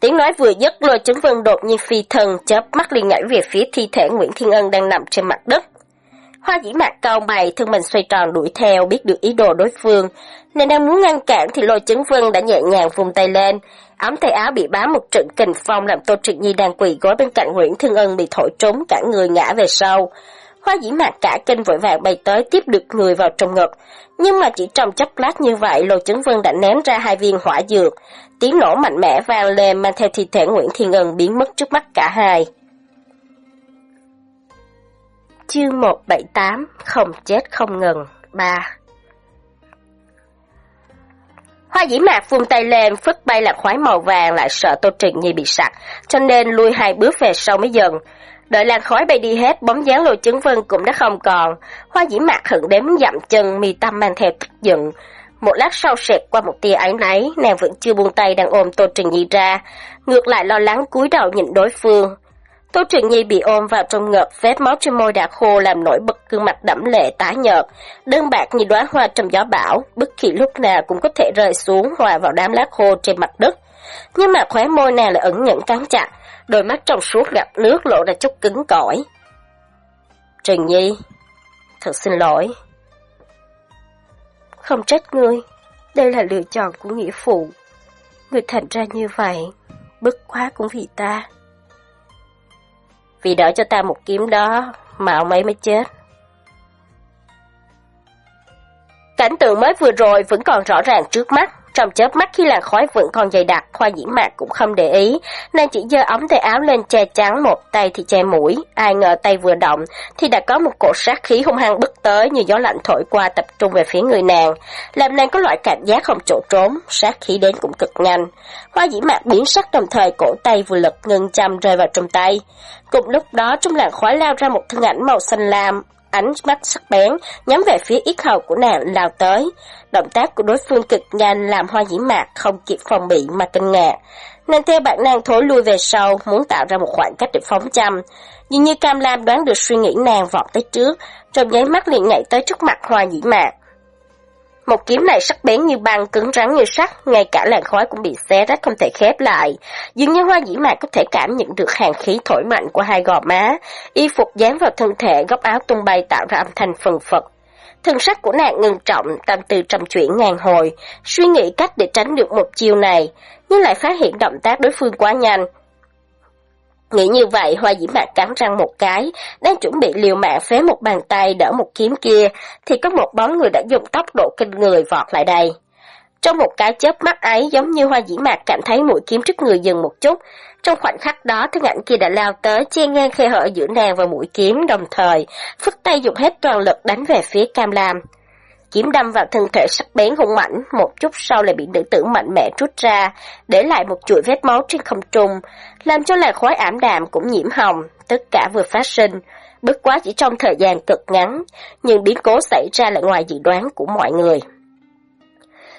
Tiếng nói vừa dứt, lôi chứng vân đột nhiên phi thần chớp mắt liền nhảy về phía thi thể Nguyễn Thiên Ân đang nằm trên mặt đất. Hoa dĩ mạc cao mày, thân mình xoay tròn đuổi theo, biết được ý đồ đối phương. Nên đang muốn ngăn cản thì lôi chứng vân đã nhẹ nhàng vùng tay lên. ấm tay áo bị bám một trận kình phong làm Tô Trịnh Nhi đang quỳ gối bên cạnh Nguyễn thương Ân bị thổi trúng cả người ngã về sau. Hoa dĩ mạc cả kinh vội vàng bay tới tiếp được người vào trong ngực. Nhưng mà chỉ trong chốc lát như vậy, lôi chứng vân đã ném ra hai viên hỏa dược. Tiếng nổ mạnh mẽ vang lên mang theo thi thể Nguyễn Thiên Ân biến mất trước mắt cả hai. Chương 178 Không chết không ngừng 3 Hoa dĩ mạc vung tay lên, phất bay là khoái màu vàng lại sợ Tô Trịnh Nhi bị sặc, cho nên lui hai bước về sau mới dần. Đợi làn khói bay đi hết, bóng dáng lôi chứng vân cũng đã không còn. Hoa dĩ mạc hận đếm dặm chân, mi tâm mang theo tức giận. Một lát sau sẹt qua một tia ánh náy, nàng vẫn chưa buông tay đang ôm Tô Trịnh Nhi ra, ngược lại lo lắng cúi đầu nhìn đối phương. Tô Trịnh Nhi bị ôm vào trong ngực, vết máu trên môi đã khô làm nổi bật gương mặt đẫm lệ tái nhợt, đơn bạc như đóa hoa trong gió bão, bất kỳ lúc nào cũng có thể rơi xuống hòa vào đám lá khô trên mặt đất. Nhưng mà khóe môi nàng lại ẩn nhẫn cắn chặt, đôi mắt trong suốt gặp nước lộ ra chút cứng cỏi. Trịnh Nhi, thật xin lỗi. Không trách ngươi, đây là lựa chọn của nghĩa phụ. Người thành ra như vậy, bất quá cũng vì ta. Vì đỡ cho ta một kiếm đó, mà ông ấy mới chết. Cảnh tượng mới vừa rồi vẫn còn rõ ràng trước mắt. Trong chớp mắt khi làn khói vẫn còn dày đặc, Hoa Dĩ Mạc cũng không để ý, nàng chỉ giơ ống tay áo lên che chắn một tay thì che mũi, ai ngờ tay vừa động thì đã có một cột sát khí hung hăng bức tới như gió lạnh thổi qua tập trung về phía người nàng, làm nàng có loại cảm giác không chỗ trốn, sát khí đến cũng cực nhanh. Hoa Dĩ Mạc biến sắc đồng thời cổ tay vừa lực ngưng chăm rơi vào trong tay. Cùng lúc đó trong làn khói lao ra một thân ảnh màu xanh lam, ánh mắt sắc bén, nhắm về phía yết hầu của nàng lao tới. Động tác của đối phương cực nhanh làm hoa dĩ mạc không kịp phòng bị mà kinh ngạc. Nàng theo bản năng thối lui về sau, muốn tạo ra một khoảng cách để phóng châm. Dường như Cam Lam đoán được suy nghĩ nàng vọt tới trước, trong nháy mắt liền nhảy tới trước mặt hoa dĩ mạc. Một kiếm này sắc bén như băng, cứng rắn như sắt, ngay cả làn khói cũng bị xé rách không thể khép lại. Dường như hoa dĩ mạc có thể cảm nhận được hàng khí thổi mạnh của hai gò má, y phục dán vào thân thể, góc áo tung bay tạo ra âm thanh phần phật. Thân sắc của nàng ngừng trọng, tâm tư trầm chuyển ngàn hồi, suy nghĩ cách để tránh được một chiêu này, nhưng lại phát hiện động tác đối phương quá nhanh, Nghĩ như vậy, Hoa Dĩ Mạc cắn răng một cái, đang chuẩn bị liều mạng phế một bàn tay đỡ một kiếm kia, thì có một bóng người đã dùng tốc độ kinh người vọt lại đây. Trong một cái chớp mắt ấy, giống như Hoa Dĩ Mạc cảm thấy mũi kiếm trước người dừng một chút, trong khoảnh khắc đó, thân ảnh kia đã lao tới, che ngang khe hở giữa nàng và mũi kiếm, đồng thời, phất tay dùng hết toàn lực đánh về phía Cam Lam. Kiếm đâm vào thân thể sắc bén hung mãnh một chút sau lại bị nữ tử mạnh mẽ rút ra, để lại một chuỗi vết máu trên không trung, làm cho làn khói ảm đạm cũng nhiễm hồng, tất cả vừa phát sinh. Bất quá chỉ trong thời gian cực ngắn, nhưng biến cố xảy ra lại ngoài dự đoán của mọi người.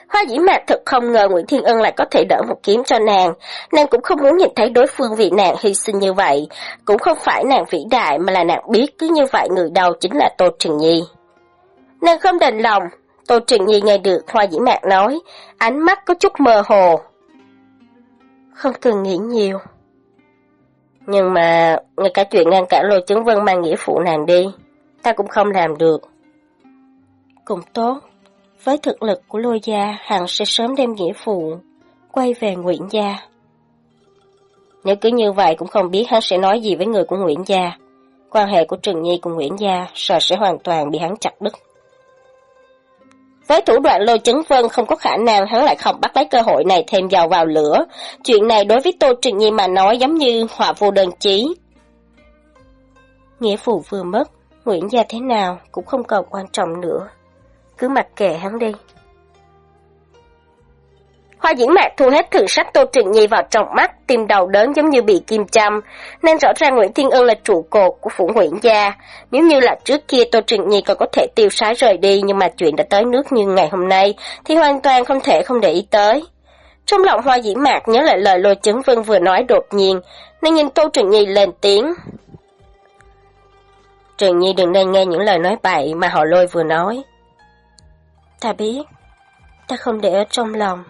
Hoa dĩ mạc thật không ngờ Nguyễn Thiên Ân lại có thể đỡ một kiếm cho nàng. Nàng cũng không muốn nhìn thấy đối phương vì nàng hy sinh như vậy. Cũng không phải nàng vĩ đại mà là nàng biết cứ như vậy người đầu chính là Tô Trừng Nhi. Nàng không đành lòng, Tô Trừng Nhi nghe được Hoa dĩ mạc nói, ánh mắt có chút mơ hồ. Không cần nghĩ nhiều. Nhưng mà, ngay cả chuyện ngăn cản lôi chứng vân mang nghĩa phụ nàng đi, ta cũng không làm được. Cũng tốt, với thực lực của lôi gia, hẳn sẽ sớm đem nghĩa phụ, quay về Nguyễn gia. Nếu cứ như vậy cũng không biết hắn sẽ nói gì với người của Nguyễn gia. Quan hệ của Trừng Nhi cùng Nguyễn gia sợ sẽ hoàn toàn bị hắn chặt đứt. Với thủ đoạn lôi chấn vân không có khả năng hắn lại không bắt lấy cơ hội này thêm dầu vào lửa. Chuyện này đối với Tô Trịnh Nhi mà nói giống như họa vô đơn chí. Nghĩa phụ vừa mất, Nguyễn gia thế nào cũng không còn quan trọng nữa. Cứ mặc kệ hắn đi. Hoa diễn mạc thu hết thử sắc Tô Trịnh Nhi vào trong mắt, tim đầu đớn giống như bị kim châm, nên rõ ràng Nguyễn Thiên Ân là trụ cột của phủ Nguyễn gia. Nếu như là trước kia Tô Trịnh Nhi còn có thể tiêu sái rời đi, nhưng mà chuyện đã tới nước như ngày hôm nay, thì hoàn toàn không thể không để ý tới. Trong lòng hoa dĩ mạc nhớ lại lời lôi chứng vân vừa nói đột nhiên, nên nhìn Tô Trịnh Nhi lên tiếng. Trịnh Nhi đừng nên nghe những lời nói bậy mà họ lôi vừa nói. Ta biết, ta không để ở trong lòng.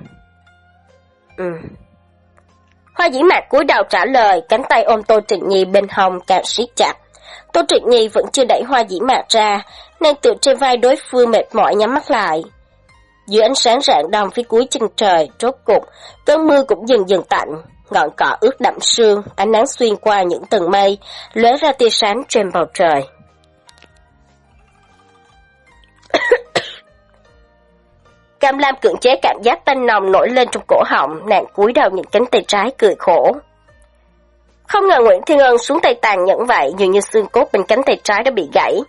Ừ. Hoa dĩ mạc cúi đầu trả lời, cánh tay ôm Tô Trịnh Nhi bên hông càng siết chặt. Tô Trịnh Nhi vẫn chưa đẩy hoa dĩ mạc ra, nên tựa trên vai đối phương mệt mỏi nhắm mắt lại. Dưới ánh sáng rạng đông phía cuối chân trời, rốt cục, cơn mưa cũng dần dần tạnh, ngọn cỏ ướt đậm sương, ánh nắng xuyên qua những tầng mây, lóe ra tia sáng trên bầu trời. Cam Lam cưỡng chế cảm giác tanh nồng nổi lên trong cổ họng, nàng cúi đầu nhìn cánh tay trái cười khổ. Không ngờ Nguyễn Thiên Ân xuống tay tàn nhẫn vậy, dường như xương cốt bên cánh tay trái đã bị gãy,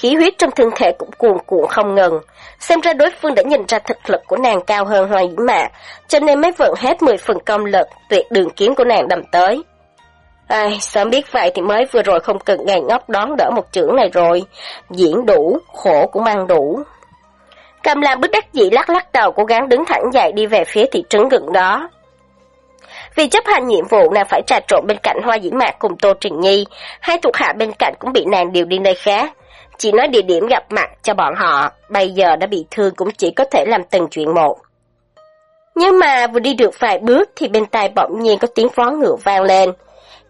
khí huyết trong thân thể cũng cuồn cuộn không ngừng. Xem ra đối phương đã nhìn ra thực lực của nàng cao hơn Hoa Dĩ mạ, cho nên mới vận hết 10 phần công lực, tuyệt đường kiếm của nàng đâm tới. Ai, sớm biết vậy thì mới vừa rồi không cần ngàn ngốc đón đỡ một chữ này rồi. Diễn đủ, khổ cũng ăn đủ. Cầm Lam bức đắc dĩ lắc lắc đầu cố gắng đứng thẳng dậy đi về phía thị trấn gần đó. Vì chấp hành nhiệm vụ nàng phải trà trộn bên cạnh Hoa Dĩ Mạc cùng Tô Trình Nhi, hai thuộc hạ bên cạnh cũng bị nàng điều đi nơi khác. Chỉ nói địa điểm gặp mặt cho bọn họ, bây giờ đã bị thương cũng chỉ có thể làm từng chuyện một. Nhưng mà vừa đi được vài bước thì bên tai bỗng nhiên có tiếng phó ngựa vang lên.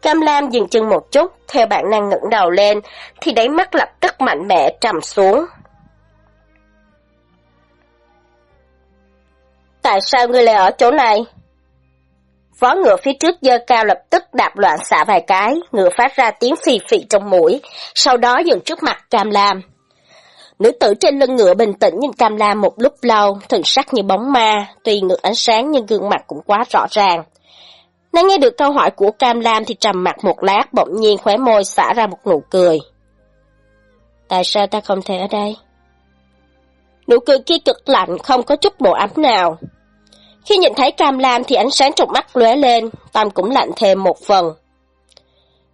Cam Lam dừng chân một chút, theo bản năng ngẩng đầu lên, thì đáy mắt lập tức mạnh mẽ trầm xuống. Tại sao ngươi lại ở chỗ này? Vó ngựa phía trước dơ cao lập tức đạp loạn xả vài cái, ngựa phát ra tiếng phì phì trong mũi, sau đó dừng trước mặt Cam Lam. Nữ tử trên lưng ngựa bình tĩnh nhìn Cam Lam một lúc lâu, thần sắc như bóng ma, tuy ngược ánh sáng nhưng gương mặt cũng quá rõ ràng. Nàng nghe được câu hỏi của Cam Lam thì trầm mặt một lát bỗng nhiên khóe môi xả ra một nụ cười. Tại sao ta không thể ở đây? Nụ cười kia cực lạnh, không có chút bộ ấm nào. Khi nhìn thấy Cam Lam thì ánh sáng trong mắt lóe lên, tâm cũng lạnh thêm một phần.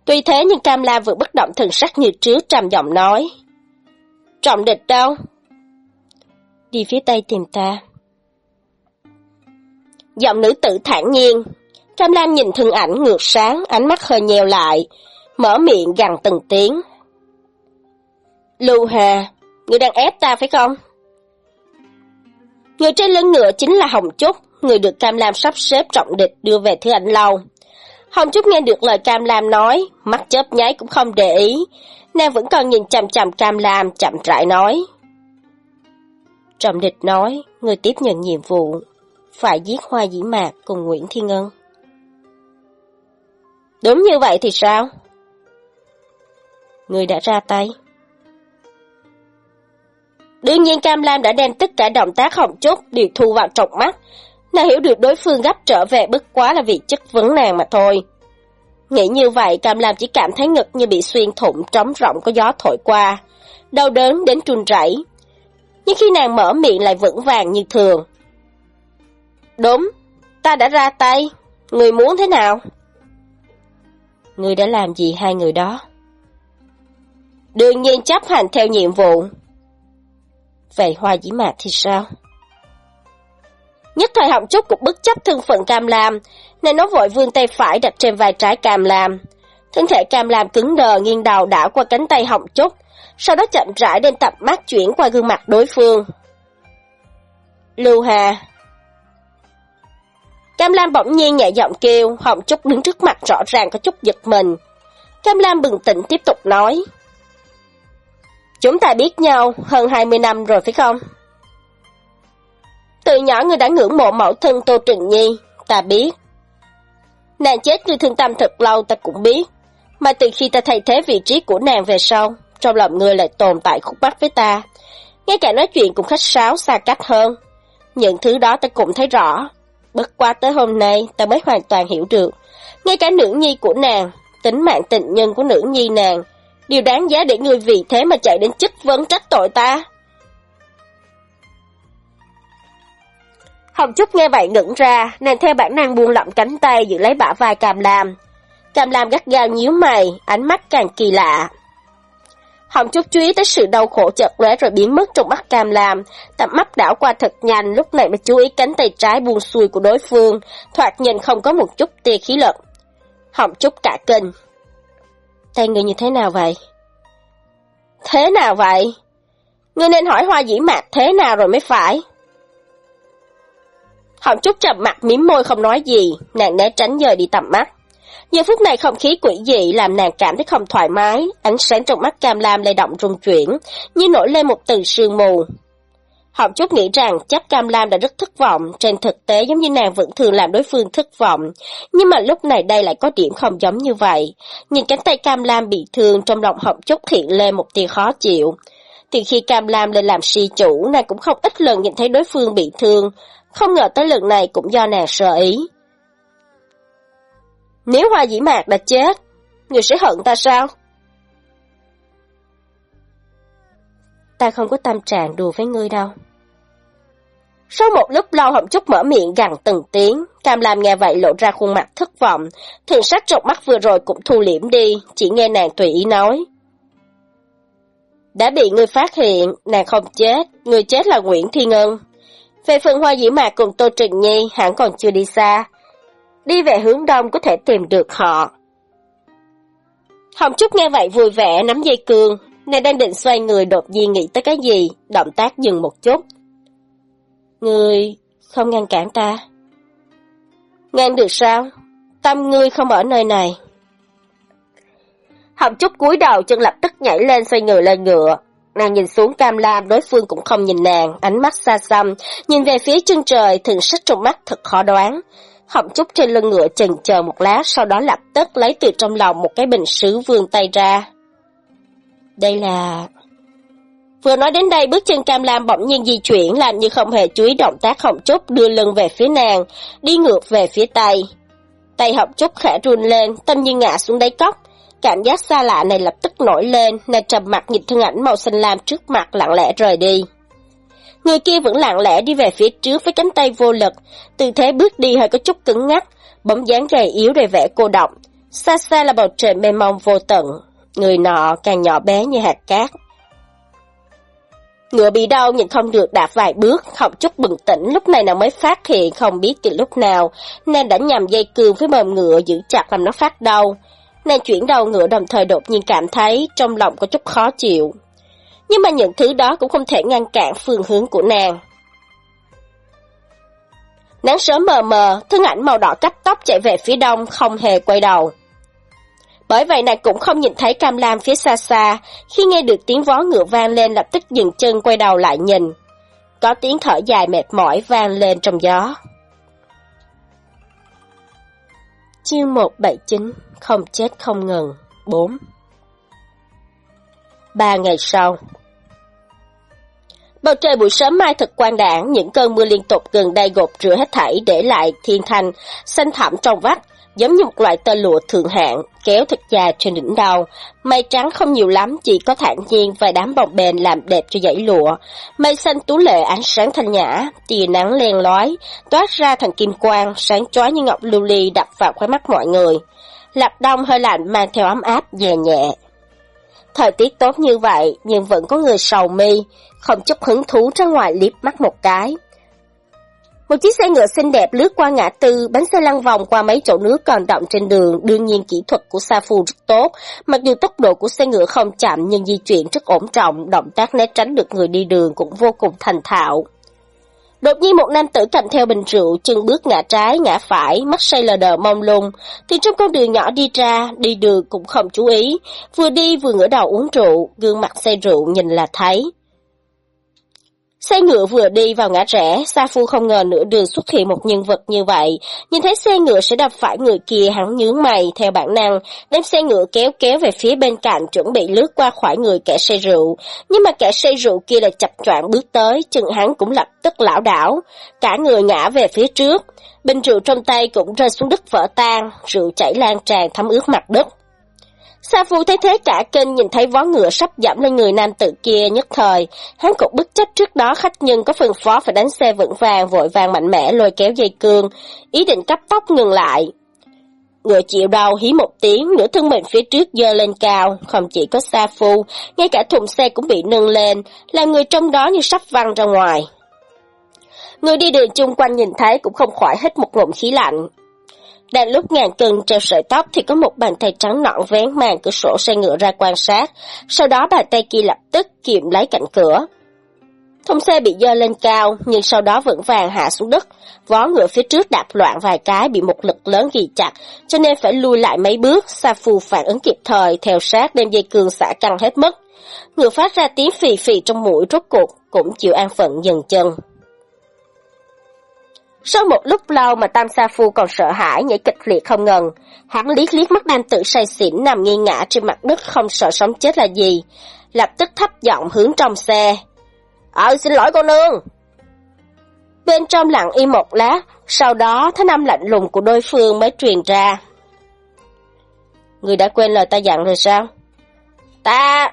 Tuy thế nhưng Cam Lam vừa bất động thần sắc như trước trầm giọng nói. Trọng địch đâu? Đi phía tây tìm ta. Giọng nữ tử thản nhiên. Cam Lam nhìn thân ảnh ngược sáng, ánh mắt hơi nheo lại, mở miệng gằn từng tiếng. Lưu Hà, ngươi đang ép ta phải không? Người trên lưng ngựa chính là Hồng Trúc, người được Cam Lam sắp xếp trọng địch đưa về thứ ảnh lâu. Hồng Trúc nghe được lời Cam Lam nói, mắt chớp nháy cũng không để ý, nàng vẫn còn nhìn chằm chằm Cam Lam chậm rãi nói. Trọng địch nói, người tiếp nhận nhiệm vụ, phải giết Hoa Dĩ Mạc cùng Nguyễn Thiên Ân. Đúng như vậy thì sao? Người đã ra tay. Đương nhiên Cam Lam đã đem tất cả động tác hồng chốt đều thu vào trong mắt. Nàng hiểu được đối phương gấp trở về bất quá là vì chất vấn nàng mà thôi. Nghĩ như vậy Cam Lam chỉ cảm thấy ngực như bị xuyên thủng trống rộng có gió thổi qua. Đau đớn đến trùn rẩy. Nhưng khi nàng mở miệng lại vững vàng như thường. Đúng, ta đã ra tay. Người muốn thế nào? Người đã làm gì hai người đó? Đương nhiên chấp hành theo nhiệm vụ. Vậy hoa dĩ mạc thì sao? Nhất thời họng trúc cũng bất chấp thân phận cam lam, nên nó vội vươn tay phải đặt trên vai trái cam lam. Thân thể cam lam cứng đờ nghiêng đầu đảo qua cánh tay họng trúc, sau đó chậm rãi đem tập mắt chuyển qua gương mặt đối phương. Lưu Hà Cam Lam bỗng nhiên nhẹ giọng kêu, họng trúc đứng trước mặt rõ ràng có chút giật mình. Cam Lam bừng tỉnh tiếp tục nói. Chúng ta biết nhau hơn 20 năm rồi phải không? Từ nhỏ người đã ngưỡng mộ mẫu thân Tô Trừng Nhi, ta biết. Nàng chết như thương tâm thật lâu ta cũng biết, mà từ khi ta thay thế vị trí của nàng về sau, trong lòng người lại tồn tại khúc mắc với ta. Ngay cả nói chuyện cũng khách sáo xa cách hơn. Những thứ đó ta cũng thấy rõ. Bất qua tới hôm nay ta mới hoàn toàn hiểu được. Ngay cả nữ nhi của nàng, tính mạng tình nhân của nữ nhi nàng, Điều đáng giá để ngươi vì thế mà chạy đến chức vấn trách tội ta. Hồng Trúc nghe vậy ngẩn ra, nàng theo bản năng buông lỏng cánh tay giữ lấy bả vai Cam Lam. Cam Lam gắt gao nhíu mày, ánh mắt càng kỳ lạ. Hồng chút chú ý tới sự đau khổ chợt lóe rồi biến mất trong mắt cam lam, tầm mắt đảo qua thật nhanh, lúc này mới chú ý cánh tay trái buông xuôi của đối phương, thoạt nhìn không có một chút tia khí lực. Hồng chút cả kinh. Tay người như thế nào vậy? Thế nào vậy? Ngươi nên hỏi hoa dĩ mạc thế nào rồi mới phải. Hồng chút trầm mặt miếm môi không nói gì, nàng né tránh dời đi tầm mắt. Giờ phút này không khí quỷ dị làm nàng cảm thấy không thoải mái, ánh sáng trong mắt cam lam lay động rung chuyển, như nổi lên một tầng sương mù. Hồng chút nghĩ rằng chắc cam lam đã rất thất vọng, trên thực tế giống như nàng vẫn thường làm đối phương thất vọng, nhưng mà lúc này đây lại có điểm không giống như vậy. Nhìn cánh tay cam lam bị thương trong lòng hồng chút hiện lên một tia khó chịu. Từ khi cam lam lên làm si chủ, nàng cũng không ít lần nhìn thấy đối phương bị thương, không ngờ tới lần này cũng do nàng sợ ý. Nếu hoa dĩ mạc đã chết, người sẽ hận ta sao? Ta không có tâm trạng đùa với ngươi đâu. Sau một lúc lâu Hồng Trúc mở miệng gằn từng tiếng, Cam Lam nghe vậy lộ ra khuôn mặt thất vọng, thiền sắc trong mắt vừa rồi cũng thu liễm đi, chỉ nghe nàng tùy ý nói. Đã bị ngươi phát hiện, nàng không chết, người chết là Nguyễn Thiên Ngân. Về phần hoa dĩ mạc cùng Tô Trịnh Nhi hẳn còn chưa đi xa, đi về hướng đông có thể tìm được họ. Hồng Trúc nghe vậy vui vẻ nắm dây cương, nàng đang định xoay người đột nhiên nghĩ tới cái gì, động tác dừng một chút. Người không ngăn cản ta. Ngăn được sao? Tâm ngươi không ở nơi này. Hồng Trúc cúi đầu chân lập tức nhảy lên xoay người lên ngựa. Nàng nhìn xuống cam lam, đối phương cũng không nhìn nàng, ánh mắt xa xăm, nhìn về phía chân trời, thường sách trong mắt thật khó đoán. Hồng Trúc trên lưng ngựa chần chờ một lát, sau đó lập tức lấy từ trong lòng một cái bình sứ vươn tay ra. Đây là... Vừa nói đến đây, bước chân cam lam bỗng nhiên di chuyển làm như không hề chú ý động tác Hồng Trúc đưa lưng về phía nàng, đi ngược về phía tay. Tay Hồng Trúc khẽ run lên, tâm như ngã xuống đáy cốc. Cảm giác xa lạ này lập tức nổi lên, nàng trầm mặt nhìn thân ảnh màu xanh lam trước mặt lặng lẽ rời đi. Người kia vẫn lặng lẽ đi về phía trước với cánh tay vô lực, tư thế bước đi hơi có chút cứng ngắc, bóng dáng gầy yếu đầy vẻ cô độc. Xa xa là bầu trời mênh mông vô tận, người nọ càng nhỏ bé như hạt cát. Ngựa bị đau nhìn không được đạp vài bước, không chút bừng tỉnh lúc này nào mới phát hiện không biết từ lúc nào, nên đã nhằm dây cương với mồm ngựa giữ chặt làm nó phát đau. Nàng chuyển đầu ngựa đồng thời đột nhiên cảm thấy trong lòng có chút khó chịu. Nhưng mà những thứ đó cũng không thể ngăn cản phương hướng của nàng. Nắng sớm mờ mờ, thân ảnh màu đỏ cắt tóc chạy về phía đông, không hề quay đầu. Bởi vậy nàng cũng không nhìn thấy cam lam phía xa xa, khi nghe được tiếng vó ngựa vang lên lập tức dừng chân quay đầu lại nhìn. Có tiếng thở dài mệt mỏi vang lên trong gió. Chương 179 Không chết không ngừng. 4 Ba ngày sau. Bầu trời buổi sớm mai thật quang đảng, những cơn mưa liên tục gần đây gột rửa hết thảy để lại thiên thanh, xanh thẳm trong vắt, giống như một loại tơ lụa thượng hạng, kéo thật dài trên đỉnh đầu. Mây trắng không nhiều lắm, chỉ có thản nhiên vài đám bọc bền làm đẹp cho dãy lụa. Mây xanh tú lệ ánh sáng thanh nhã, tia nắng len lói, toát ra thành kim quang, sáng chói như ngọc lưu ly đập vào khóe mắt mọi người. Lập đông hơi lạnh mang theo ấm áp nhẹ nhẹ. Thời tiết tốt như vậy, nhưng vẫn có người sầu mi, không chút hứng thú ra ngoài liếc mắt một cái. Một chiếc xe ngựa xinh đẹp lướt qua ngã tư, bánh xe lăn vòng qua mấy chỗ nước còn động trên đường, đương nhiên kỹ thuật của Sa Phù rất tốt, mặc dù tốc độ của xe ngựa không chậm nhưng di chuyển rất ổn trọng, động tác né tránh được người đi đường cũng vô cùng thành thạo. Đột nhiên một nam tử cầm theo bình rượu, chân bước ngã trái, ngã phải, mắt say lờ đờ mông lung, thì trong con đường nhỏ đi ra, đi đường cũng không chú ý, vừa đi vừa ngửa đầu uống rượu, gương mặt say rượu nhìn là thấy. Xe ngựa vừa đi vào ngã rẽ, Sa Phu không ngờ nửa đường xuất hiện một nhân vật như vậy. Nhìn thấy xe ngựa sẽ đập phải người kia hắn nhướng mày theo bản năng, đem xe ngựa kéo kéo về phía bên cạnh chuẩn bị lướt qua khỏi người kẻ say rượu. Nhưng mà kẻ say rượu kia lại chập choạng bước tới, chừng hắn cũng lập tức lão đảo, cả người ngã về phía trước. Bình rượu trong tay cũng rơi xuống đất vỡ tan, rượu chảy lan tràn thấm ướt mặt đất. Sa Phu thấy thế cả kinh nhìn thấy vó ngựa sắp giảm lên người nam tử kia nhất thời, hắn cũng bức chấp trước đó khách nhân có phân phó phải đánh xe vững vàng vội vàng mạnh mẽ lôi kéo dây cương, ý định cấp tốc ngừng lại. Ngựa chịu đau hí một tiếng, nửa thân mình phía trước dơ lên cao, không chỉ có Sa phu, ngay cả thùng xe cũng bị nâng lên, làm người trong đó như sắp văng ra ngoài. Người đi đường chung quanh nhìn thấy cũng không khỏi hết một ngụm khí lạnh. Đang lúc ngàn cân treo sợi tóc thì có một bàn tay trắng nõn vén màn cửa sổ xe ngựa ra quan sát, sau đó bàn tay kia lập tức kiệm lấy cạnh cửa. Thùng xe bị dơ lên cao, nhưng sau đó vững vàng hạ xuống đất. Vó ngựa phía trước đạp loạn vài cái bị một lực lớn ghi chặt, cho nên phải lui lại mấy bước. Sa phù phản ứng kịp thời, theo sát đem dây cương xả căng hết mất. Ngựa phát ra tiếng phì phì trong mũi rốt cuộc, cũng chịu an phận dần chân. Sau một lúc lâu mà Tam Sa Phu còn sợ hãi, nhảy kịch liệt không ngừng. Hắn liếc liếc mắt nam tử say xỉn nằm nghiêng ngã trên mặt đất không sợ sống chết là gì. Lập tức thấp giọng hướng trong xe. Ờ, xin lỗi cô nương. Bên trong lặng im một lát, sau đó thế năm lạnh lùng của đối phương mới truyền ra. Người đã quên lời ta dặn rồi sao? Ta...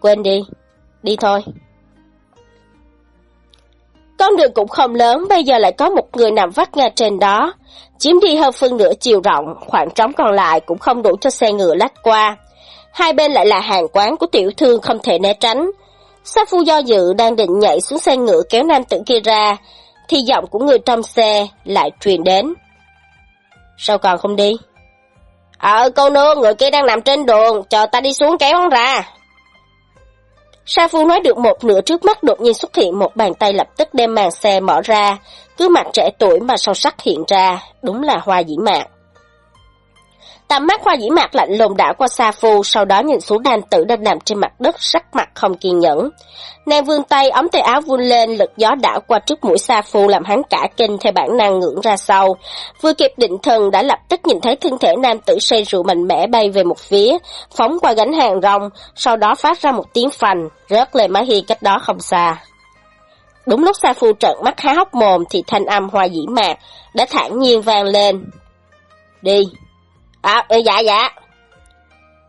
Quên đi, đi thôi. Con đường cũng không lớn, bây giờ lại có một người nằm vắt ngang trên đó. Chiếm đi hơn phân nửa chiều rộng, khoảng trống còn lại cũng không đủ cho xe ngựa lách qua. Hai bên lại là hàng quán của tiểu thương không thể né tránh. Sa phu do dự đang định nhảy xuống xe ngựa kéo nam tử kia ra, thì giọng của người trong xe lại truyền đến. Sao còn không đi? Ờ, cô nương, người kia đang nằm trên đường, chờ ta đi xuống kéo hắn ra. Sa Phu nói được một nửa trước mắt đột nhiên xuất hiện một bàn tay lập tức đem màn xe mở ra, cứ mặt trẻ tuổi mà sâu sắc hiện ra, đúng là hoa dĩ mạc. Tầm mắt hoa dĩ mạc lạnh lùng đảo qua Sa Phu, sau đó nhìn xuống đàn tử đang nằm trên mặt đất, sắc mặt không kiên nhẫn. Nàng vươn tay, ống tay áo vun lên, lực gió đảo qua trước mũi Sa Phu làm hắn cả kinh theo bản năng ngưỡng ra sau. Vừa kịp định thần đã lập tức nhìn thấy thân thể nam tử say rượu mạnh mẽ bay về một phía, phóng qua gánh hàng rong, sau đó phát ra một tiếng phành, rớt lên mái hi cách đó không xa. Đúng lúc Sa Phu trợn mắt há hốc mồm thì thanh âm hoa dĩ mạc đã thản nhiên vang lên. Đi! À, dạ dạ.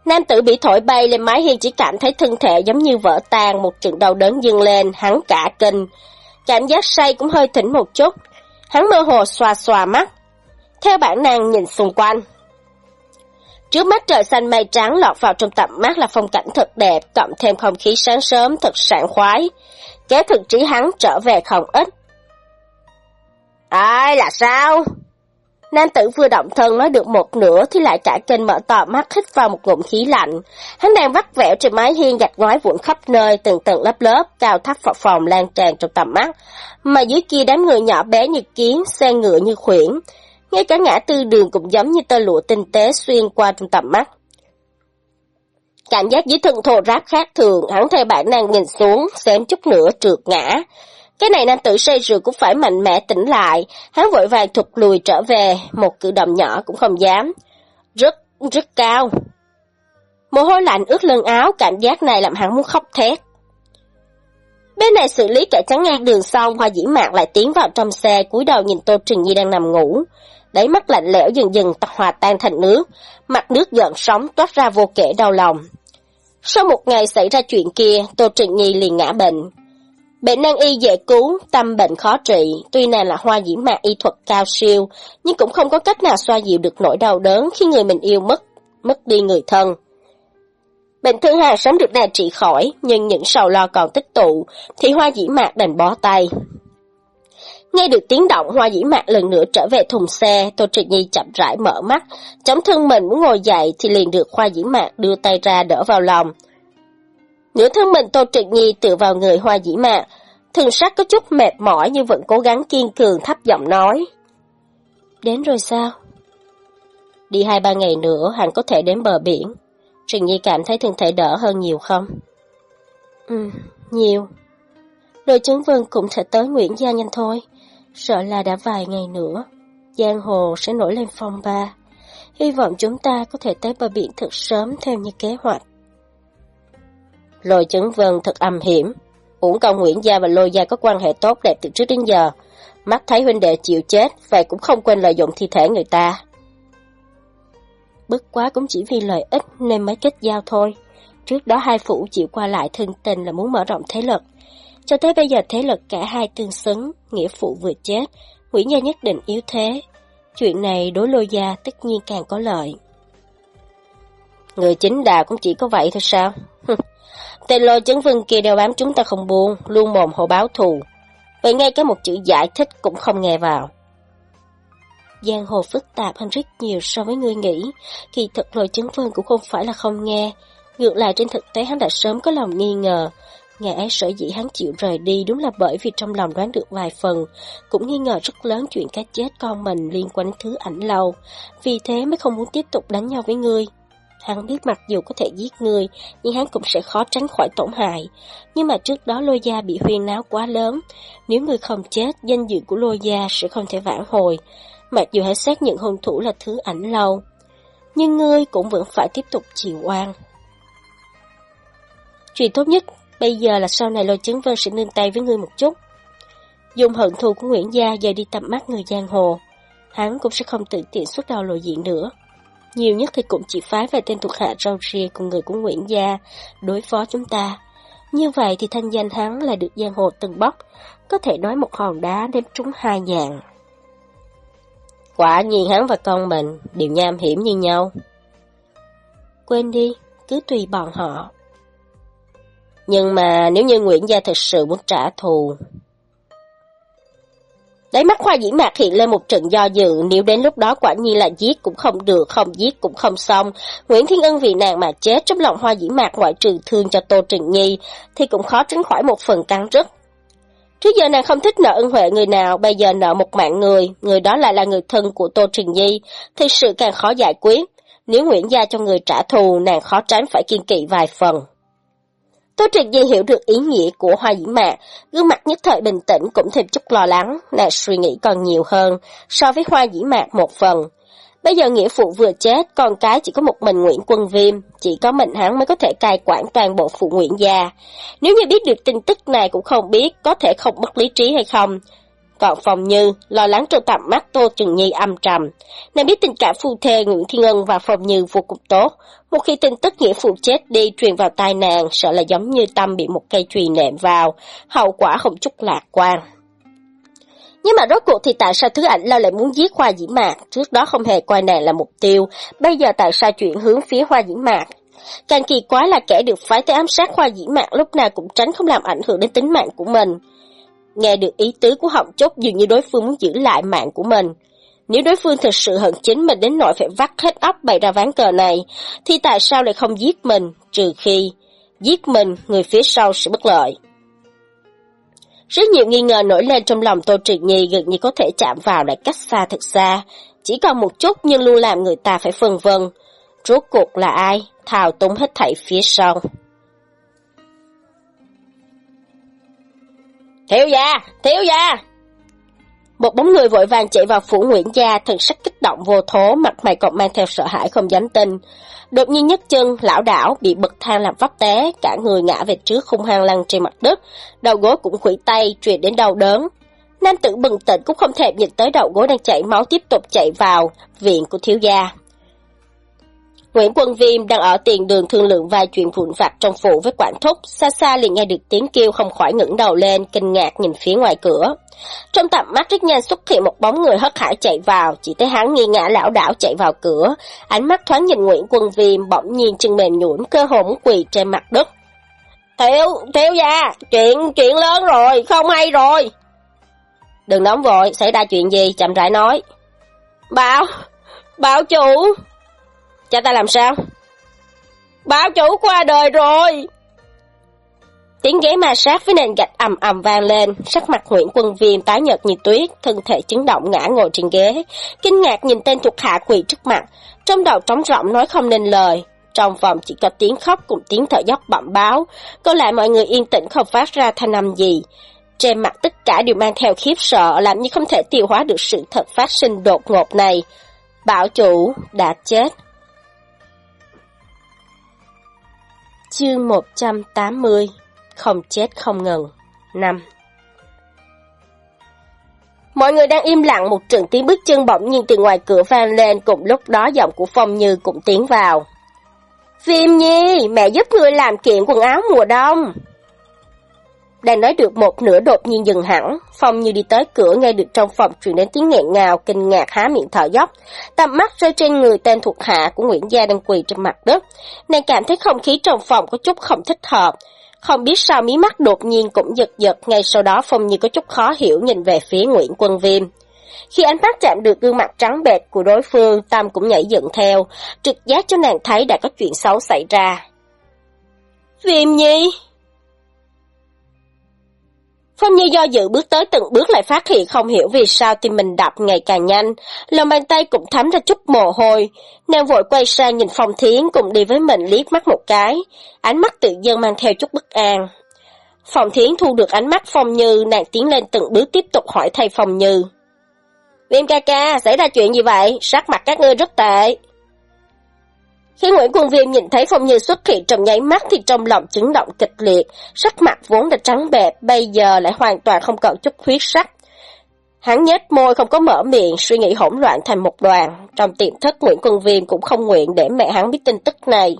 Nam tử bị thổi bay lên mái hiên chỉ cảm thấy thân thể giống như vỡ tan, một trận đau đớn dâng lên, hắn cả kinh. Cảm giác say cũng hơi thỉnh một chút, hắn mơ hồ xoa xoa mắt. Theo bản năng nhìn xung quanh. Trước mắt trời xanh mây trắng lọt vào trong tầm mắt là phong cảnh thật đẹp, cộng thêm không khí sáng sớm thật sảng khoái. Kéo thực trí hắn trở về không ít. Ai là sao? Nam tử vừa động thân nói được một nửa thì lại cả kênh mở to mắt hít vào một ngụm khí lạnh. Hắn đang vắt vẻo trên mái hiên gạch ngói vụn khắp nơi, từng tầng lớp lớp, cao thấp phập phòng lan tràn trong tầm mắt. Mà dưới kia đám người nhỏ bé như kiến, xe ngựa như khuyển. Ngay cả ngã tư đường cũng giống như tơ lụa tinh tế xuyên qua trong tầm mắt. Cảm giác dưới thân thô ráp khác thường, hắn theo bản năng nhìn xuống, xém chút nữa trượt ngã. Cái này nam tử say rượu cũng phải mạnh mẽ tỉnh lại, hắn vội vàng thụt lùi trở về, một cử động nhỏ cũng không dám. Rất, rất cao. Mồ hôi lạnh ướt lưng áo, cảm giác này làm hắn muốn khóc thét. Bên này xử lý kẻ chắn ngang đường xong, Hoa Dĩ Mạc lại tiến vào trong xe, cúi đầu nhìn Tô Trình Nhi đang nằm ngủ. Đáy mắt lạnh lẽo dần dần hòa tan thành nước, mặt nước giận sóng toát ra vô kể đau lòng. Sau một ngày xảy ra chuyện kia, Tô Trình Nhi liền ngã bệnh. Bệnh nan y dễ cứu, tâm bệnh khó trị, tuy nàng là hoa diễm mạc y thuật cao siêu, nhưng cũng không có cách nào xoa dịu được nỗi đau đớn khi người mình yêu mất, mất đi người thân. Bệnh thương hà sớm được nàng trị khỏi, nhưng những sầu lo còn tích tụ, thì hoa dĩ mạc đành bó tay. Nghe được tiếng động, hoa dĩ mạc lần nữa trở về thùng xe, Tô Trị Nhi chậm rãi mở mắt, chống thân mình muốn ngồi dậy thì liền được hoa dĩ mạc đưa tay ra đỡ vào lòng. Nửa thân mình Tô Trịnh Nhi tựa vào người hoa dĩ mạc, thường sắc có chút mệt mỏi nhưng vẫn cố gắng kiên cường thấp giọng nói. Đến rồi sao? Đi hai ba ngày nữa hẳn có thể đến bờ biển. Trịnh Nhi cảm thấy thân thể đỡ hơn nhiều không? Ừ, nhiều. Đội chứng vân cũng sẽ tới Nguyễn Gia nhanh thôi. Sợ là đã vài ngày nữa, giang hồ sẽ nổi lên phong ba. Hy vọng chúng ta có thể tới bờ biển thật sớm theo như kế hoạch. Lôi chứng vân thật âm hiểm. Uổng công Nguyễn Gia và Lôi Gia có quan hệ tốt đẹp từ trước đến giờ. Mắt thấy huynh đệ chịu chết, vậy cũng không quên lợi dụng thi thể người ta. Bất quá cũng chỉ vì lợi ích nên mới kết giao thôi. Trước đó hai phụ chịu qua lại thân tình là muốn mở rộng thế lực. Cho tới bây giờ thế lực cả hai tương xứng, nghĩa phụ vừa chết, Nguyễn Gia nhất định yếu thế. Chuyện này đối lôi gia tất nhiên càng có lợi. Người chính đạo cũng chỉ có vậy thôi sao? Tên lôi chấn vương kia đeo bám chúng ta không buông, luôn mồm hộ báo thù. Vậy ngay cả một chữ giải thích cũng không nghe vào. Giang hồ phức tạp hơn rất nhiều so với người nghĩ, kỳ thực lôi chấn vương cũng không phải là không nghe. Ngược lại trên thực tế hắn đã sớm có lòng nghi ngờ, Ngày ấy sở dĩ hắn chịu rời đi đúng là bởi vì trong lòng đoán được vài phần, cũng nghi ngờ rất lớn chuyện cái chết con mình liên quan đến thứ ảnh lâu, vì thế mới không muốn tiếp tục đánh nhau với ngươi. Hắn biết mặc dù có thể giết người nhưng hắn cũng sẽ khó tránh khỏi tổn hại. Nhưng mà trước đó lôi gia bị huyên náo quá lớn, nếu ngươi không chết, danh dự của lôi gia sẽ không thể vãn hồi. Mặc dù hãy xác nhận hung thủ là thứ ảnh lâu, nhưng ngươi cũng vẫn phải tiếp tục chịu oan. Chuyện tốt nhất Bây giờ là sau này lôi chứng vân sẽ nương tay với ngươi một chút. Dùng hận thù của Nguyễn Gia giờ đi tầm mắt người giang hồ. Hắn cũng sẽ không tự tiện xuất đầu lộ diện nữa. Nhiều nhất thì cũng chỉ phái vài tên thuộc hạ râu ria cùng người của Nguyễn Gia đối phó chúng ta. Như vậy thì thanh danh hắn là được giang hồ từng bóc, có thể nói một hòn đá đếm trúng hai nhạn. Quả nhiên hắn và con mình đều nham hiểm như nhau. Quên đi, cứ tùy bọn họ. Nhưng mà nếu như Nguyễn Gia thực sự muốn trả thù... Đáy mắt khoa dĩ mạc hiện lên một trận do dự, nếu đến lúc đó quả nhiên là giết cũng không được, không giết cũng không xong. Nguyễn Thiên Ân vì nàng mà chết trong lòng hoa dĩ mạc ngoại trừ thương cho Tô Trình Nhi, thì cũng khó tránh khỏi một phần căng rứt. Trước giờ nàng không thích nợ ân huệ người nào, bây giờ nợ một mạng người, người đó lại là người thân của Tô Trình Nhi, thì sự càng khó giải quyết. Nếu Nguyễn Gia cho người trả thù, nàng khó tránh phải kiên kỵ vài phần. Tô Triệt Di hiểu được ý nghĩa của hoa dĩ mạc, gương mặt nhất thời bình tĩnh cũng thêm chút lo lắng, nàng suy nghĩ còn nhiều hơn so với hoa dĩ mạc một phần. Bây giờ nghĩa phụ vừa chết, con cái chỉ có một mình Nguyễn Quân Viêm, chỉ có mình hắn mới có thể cai quản toàn bộ phụ Nguyễn gia. Nếu như biết được tin tức này cũng không biết có thể không mất lý trí hay không, còn Phong Như, lo lắng trong tầm mắt Tô Trừng Nhi âm trầm. Nàng biết tình cảm phu thê Nguyễn Thiên Ân và Phong Như vô cùng tốt. Một khi tin tức nghĩa phụ chết đi truyền vào tai nàng, sợ là giống như tâm bị một cây chùy nệm vào, hậu quả không chút lạc quan. Nhưng mà rốt cuộc thì tại sao thứ ảnh lao lại muốn giết Hoa Dĩ Mạc, trước đó không hề coi nàng là mục tiêu, bây giờ tại sao chuyển hướng phía Hoa Dĩ Mạc? Càng kỳ quái là kẻ được phái tới ám sát Hoa Dĩ Mạc lúc nào cũng tránh không làm ảnh hưởng đến tính mạng của mình. Nghe được ý tứ của họng chốt dường như đối phương muốn giữ lại mạng của mình. Nếu đối phương thực sự hận chính mình đến nỗi phải vắt hết óc bày ra ván cờ này, thì tại sao lại không giết mình, trừ khi giết mình, người phía sau sẽ bất lợi. Rất nhiều nghi ngờ nổi lên trong lòng Tô Triệt Nhi gần như có thể chạm vào lại cách xa thật xa, chỉ còn một chút nhưng luôn làm người ta phải phân vân. Rốt cuộc là ai, thao túng hết thảy phía sau. Thiếu gia, thiếu gia! Một bóng người vội vàng chạy vào phủ Nguyễn Gia, thần sắc kích động vô thố, mặt mày còn mang theo sợ hãi không dám tin. Đột nhiên nhấc chân, lão đảo, bị bậc thang làm vấp té, cả người ngã về trước khung hang lăn trên mặt đất, đầu gối cũng khủy tay, truyền đến đau đớn. Nam tử bừng tỉnh cũng không thể nhìn tới đầu gối đang chảy máu tiếp tục chạy vào, viện của thiếu gia. Nguyễn Quân Viêm đang ở tiền đường thương lượng vài chuyện vụn vặt trong phủ với quản thúc, xa xa liền nghe được tiếng kêu không khỏi ngẩng đầu lên, kinh ngạc nhìn phía ngoài cửa. Trong tầm mắt rất nhanh xuất hiện một bóng người hất hải chạy vào, chỉ thấy hắn nghi ngã lão đảo chạy vào cửa, ánh mắt thoáng nhìn Nguyễn Quân Viêm bỗng nhiên chân mềm nhũn cơ hồ quỳ trên mặt đất. Thiếu, thiếu gia, chuyện, chuyện lớn rồi, không hay rồi. Đừng nóng vội, xảy ra chuyện gì, chậm rãi nói. Bảo, bảo chủ... Cha ta làm sao? Bảo chủ qua đời rồi! Tiếng ghế ma sát với nền gạch ầm ầm vang lên, sắc mặt Nguyễn Quân Viêm tái nhợt như tuyết, thân thể chấn động ngã ngồi trên ghế, kinh ngạc nhìn tên thuộc hạ quỳ trước mặt, trong đầu trống rỗng nói không nên lời. Trong phòng chỉ có tiếng khóc cùng tiếng thở dốc bẩm báo, có lại mọi người yên tĩnh không phát ra thanh âm gì. Trên mặt tất cả đều mang theo khiếp sợ, làm như không thể tiêu hóa được sự thật phát sinh đột ngột này. Bảo chủ đã chết. Chương 180 Không chết không ngừng 5 Mọi người đang im lặng một trận tiếng bước chân bỗng nhiên từ ngoài cửa vang lên cùng lúc đó giọng của Phong Như cũng tiến vào. Phim nhi, mẹ giúp người làm kiện quần áo mùa đông. Đang nói được một nửa đột nhiên dừng hẳn, Phong như đi tới cửa nghe được trong phòng truyền đến tiếng nghẹn ngào, kinh ngạc há miệng thở dốc. Tầm mắt rơi trên người tên thuộc hạ của Nguyễn Gia đang quỳ trên mặt đất. Nàng cảm thấy không khí trong phòng có chút không thích hợp. Không biết sao mí mắt đột nhiên cũng giật giật, ngay sau đó Phong như có chút khó hiểu nhìn về phía Nguyễn Quân Viêm. Khi ánh mắt chạm được gương mặt trắng bệch của đối phương, Tâm cũng nhảy dựng theo, trực giác cho nàng thấy đã có chuyện xấu xảy ra. Viêm nhi! Phong Như do dự bước tới từng bước lại phát hiện không hiểu vì sao tim mình đập ngày càng nhanh, lòng bàn tay cũng thấm ra chút mồ hôi. Nàng vội quay sang nhìn Phong Thiến cùng đi với mình liếc mắt một cái, ánh mắt tự dưng mang theo chút bất an. Phong Thiến thu được ánh mắt Phong Như, nàng tiến lên từng bước tiếp tục hỏi thay Phong Như. Viêm ca ca, xảy ra chuyện gì vậy? Sắc mặt các ngươi rất tệ. Khi Nguyễn Quân Viêm nhìn thấy Phong Như xuất hiện trong nháy mắt thì trong lòng chấn động kịch liệt, sắc mặt vốn đã trắng bẹp, bây giờ lại hoàn toàn không còn chút huyết sắc. Hắn nhếch môi không có mở miệng, suy nghĩ hỗn loạn thành một đoàn. Trong tiềm thức Nguyễn Quân Viêm cũng không nguyện để mẹ hắn biết tin tức này.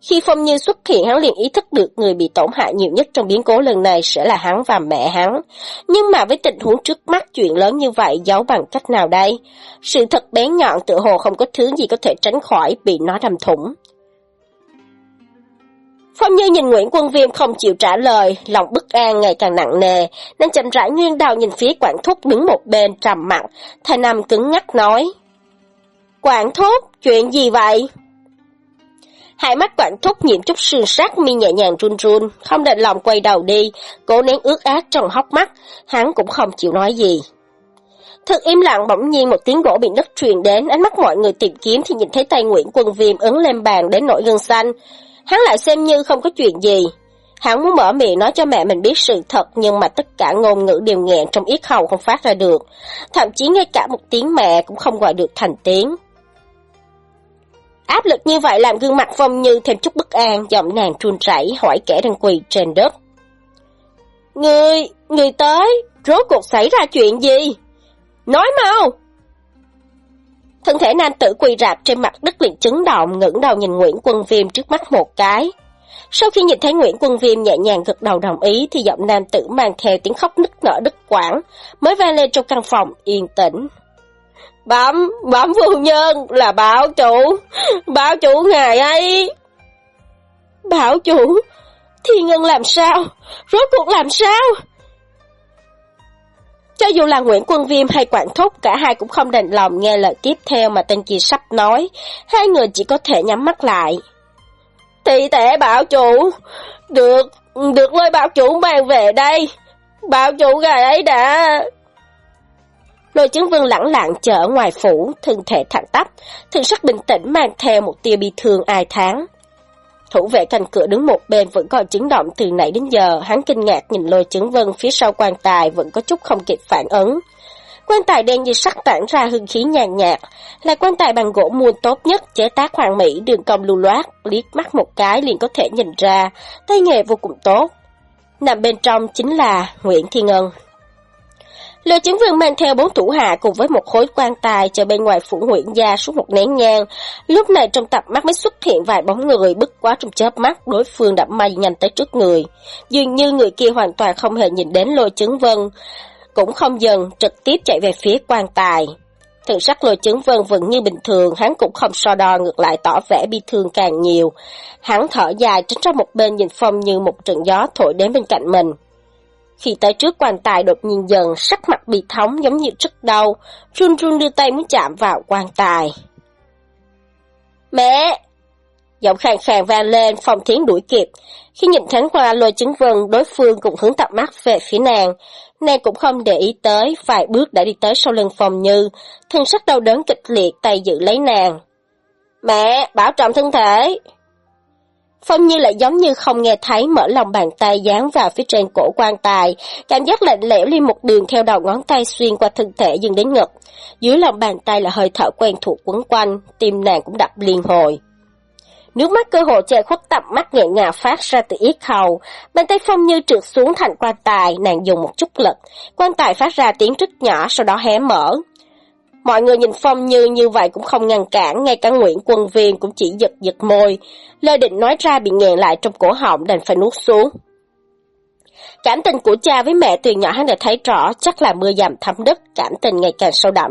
Khi Phong Như xuất hiện hắn liền ý thức được người bị tổn hại nhiều nhất trong biến cố lần này sẽ là hắn và mẹ hắn. Nhưng mà với tình huống trước mắt chuyện lớn như vậy giấu bằng cách nào đây? Sự thật bén nhọn tự hồ không có thứ gì có thể tránh khỏi bị nó đâm thủng. Phong Như nhìn Nguyễn Quân Viêm không chịu trả lời, lòng bất an ngày càng nặng nề, nên chậm rãi nghiêng đầu nhìn phía Quản Thúc đứng một bên trầm mặt, Thầy Nam cứng ngắc nói. Quản Thúc, chuyện gì vậy? Hai mắt Quản Thúc nhiễm chút sương sắc mi nhẹ nhàng run run, không định lòng quay đầu đi, cố nén ướt át trong hốc mắt, hắn cũng không chịu nói gì. Thật im lặng bỗng nhiên một tiếng gỗ bị nứt truyền đến, ánh mắt mọi người tìm kiếm thì nhìn thấy tay Nguyễn Quân Viêm ấn lên bàn đến nỗi gân xanh, Hắn lại xem như không có chuyện gì. Hắn muốn mở miệng nói cho mẹ mình biết sự thật nhưng mà tất cả ngôn ngữ đều nghẹn trong yết hầu không phát ra được. Thậm chí ngay cả một tiếng mẹ cũng không gọi được thành tiếng. Áp lực như vậy làm gương mặt Phong Như thêm chút bất an, giọng nàng trun rẩy hỏi kẻ đang quỳ trên đất. Người, người tới, rốt cuộc xảy ra chuyện gì? Nói mau! Thân thể nam tử quỳ rạp trên mặt đất liền chấn động, ngẩng đầu nhìn Nguyễn Quân Viêm trước mắt một cái. Sau khi nhìn thấy Nguyễn Quân Viêm nhẹ nhàng gật đầu đồng ý thì giọng nam tử mang theo tiếng khóc nức nở đứt quãng, mới vang lên trong căn phòng yên tĩnh. Bẩm, bẩm phu nhân là bảo chủ, bảo chủ ngài ấy. Bảo chủ, thiên ngân làm sao? Rốt cuộc làm sao? Cho dù là Nguyễn Quân Viêm hay Quảng Thúc, cả hai cũng không đành lòng nghe lời tiếp theo mà tên kia sắp nói. Hai người chỉ có thể nhắm mắt lại. Thị tệ bảo chủ, được, được lôi bảo chủ mang về đây. Bảo chủ gà ấy đã... Lôi chứng vương lẳng lặng chờ ở ngoài phủ, thân thể thẳng tắp, thân sắc bình tĩnh mang theo một tia bi thương ai tháng. Thủ vệ canh cửa đứng một bên vẫn còn chấn động từ nãy đến giờ, hắn kinh ngạc nhìn lôi chứng vân phía sau quan tài vẫn có chút không kịp phản ứng. Quan tài đen như sắc tản ra hương khí nhàn nhạt, là quan tài bằng gỗ mua tốt nhất, chế tác hoàn mỹ, đường cong lưu loát, liếc mắt một cái liền có thể nhìn ra, tay nghề vô cùng tốt. Nằm bên trong chính là Nguyễn Thiên Ngân. Lôi chứng vương mang theo bốn thủ hạ cùng với một khối quan tài chờ bên ngoài phủ huyện gia suốt một nén nhang. Lúc này trong tập mắt mới xuất hiện vài bóng người bức quá trong chớp mắt, đối phương đã may nhanh tới trước người. Dường như người kia hoàn toàn không hề nhìn đến lôi chứng vân, cũng không dần, trực tiếp chạy về phía quan tài. Thần sắc lôi chứng vân vẫn như bình thường, hắn cũng không so đo ngược lại tỏ vẻ bi thương càng nhiều. Hắn thở dài tránh ra một bên nhìn phong như một trận gió thổi đến bên cạnh mình. Khi tới trước quan tài đột nhiên dần, sắc mặt bị thống giống như rất đau, run run đưa tay muốn chạm vào quan tài. Mẹ! Giọng khàn khàn vang lên, phòng thiến đuổi kịp. Khi nhìn thánh qua lôi chứng vân, đối phương cũng hướng tập mắt về phía nàng. Nàng cũng không để ý tới, vài bước đã đi tới sau lưng phòng như, thân sắc đau đớn kịch liệt tay giữ lấy nàng. Mẹ, bảo trọng thân thể! Phong Như lại giống như không nghe thấy mở lòng bàn tay dán vào phía trên cổ quan tài, cảm giác lạnh lẽo liên một đường theo đầu ngón tay xuyên qua thân thể dừng đến ngực. Dưới lòng bàn tay là hơi thở quen thuộc quấn quanh, tim nàng cũng đập liên hồi. Nước mắt cơ hồ che khuất tập mắt nhẹ ngào phát ra từ yết hầu, bàn tay Phong Như trượt xuống thành quan tài, nàng dùng một chút lực, quan tài phát ra tiếng rất nhỏ sau đó hé mở. Mọi người nhìn Phong Như như vậy cũng không ngăn cản, ngay cả Nguyễn Quân Viên cũng chỉ giật giật môi. Lời định nói ra bị nghẹn lại trong cổ họng đành phải nuốt xuống. Cảm tình của cha với mẹ từ nhỏ hắn đã thấy rõ chắc là mưa dầm thấm đất, cảm tình ngày càng sâu đậm.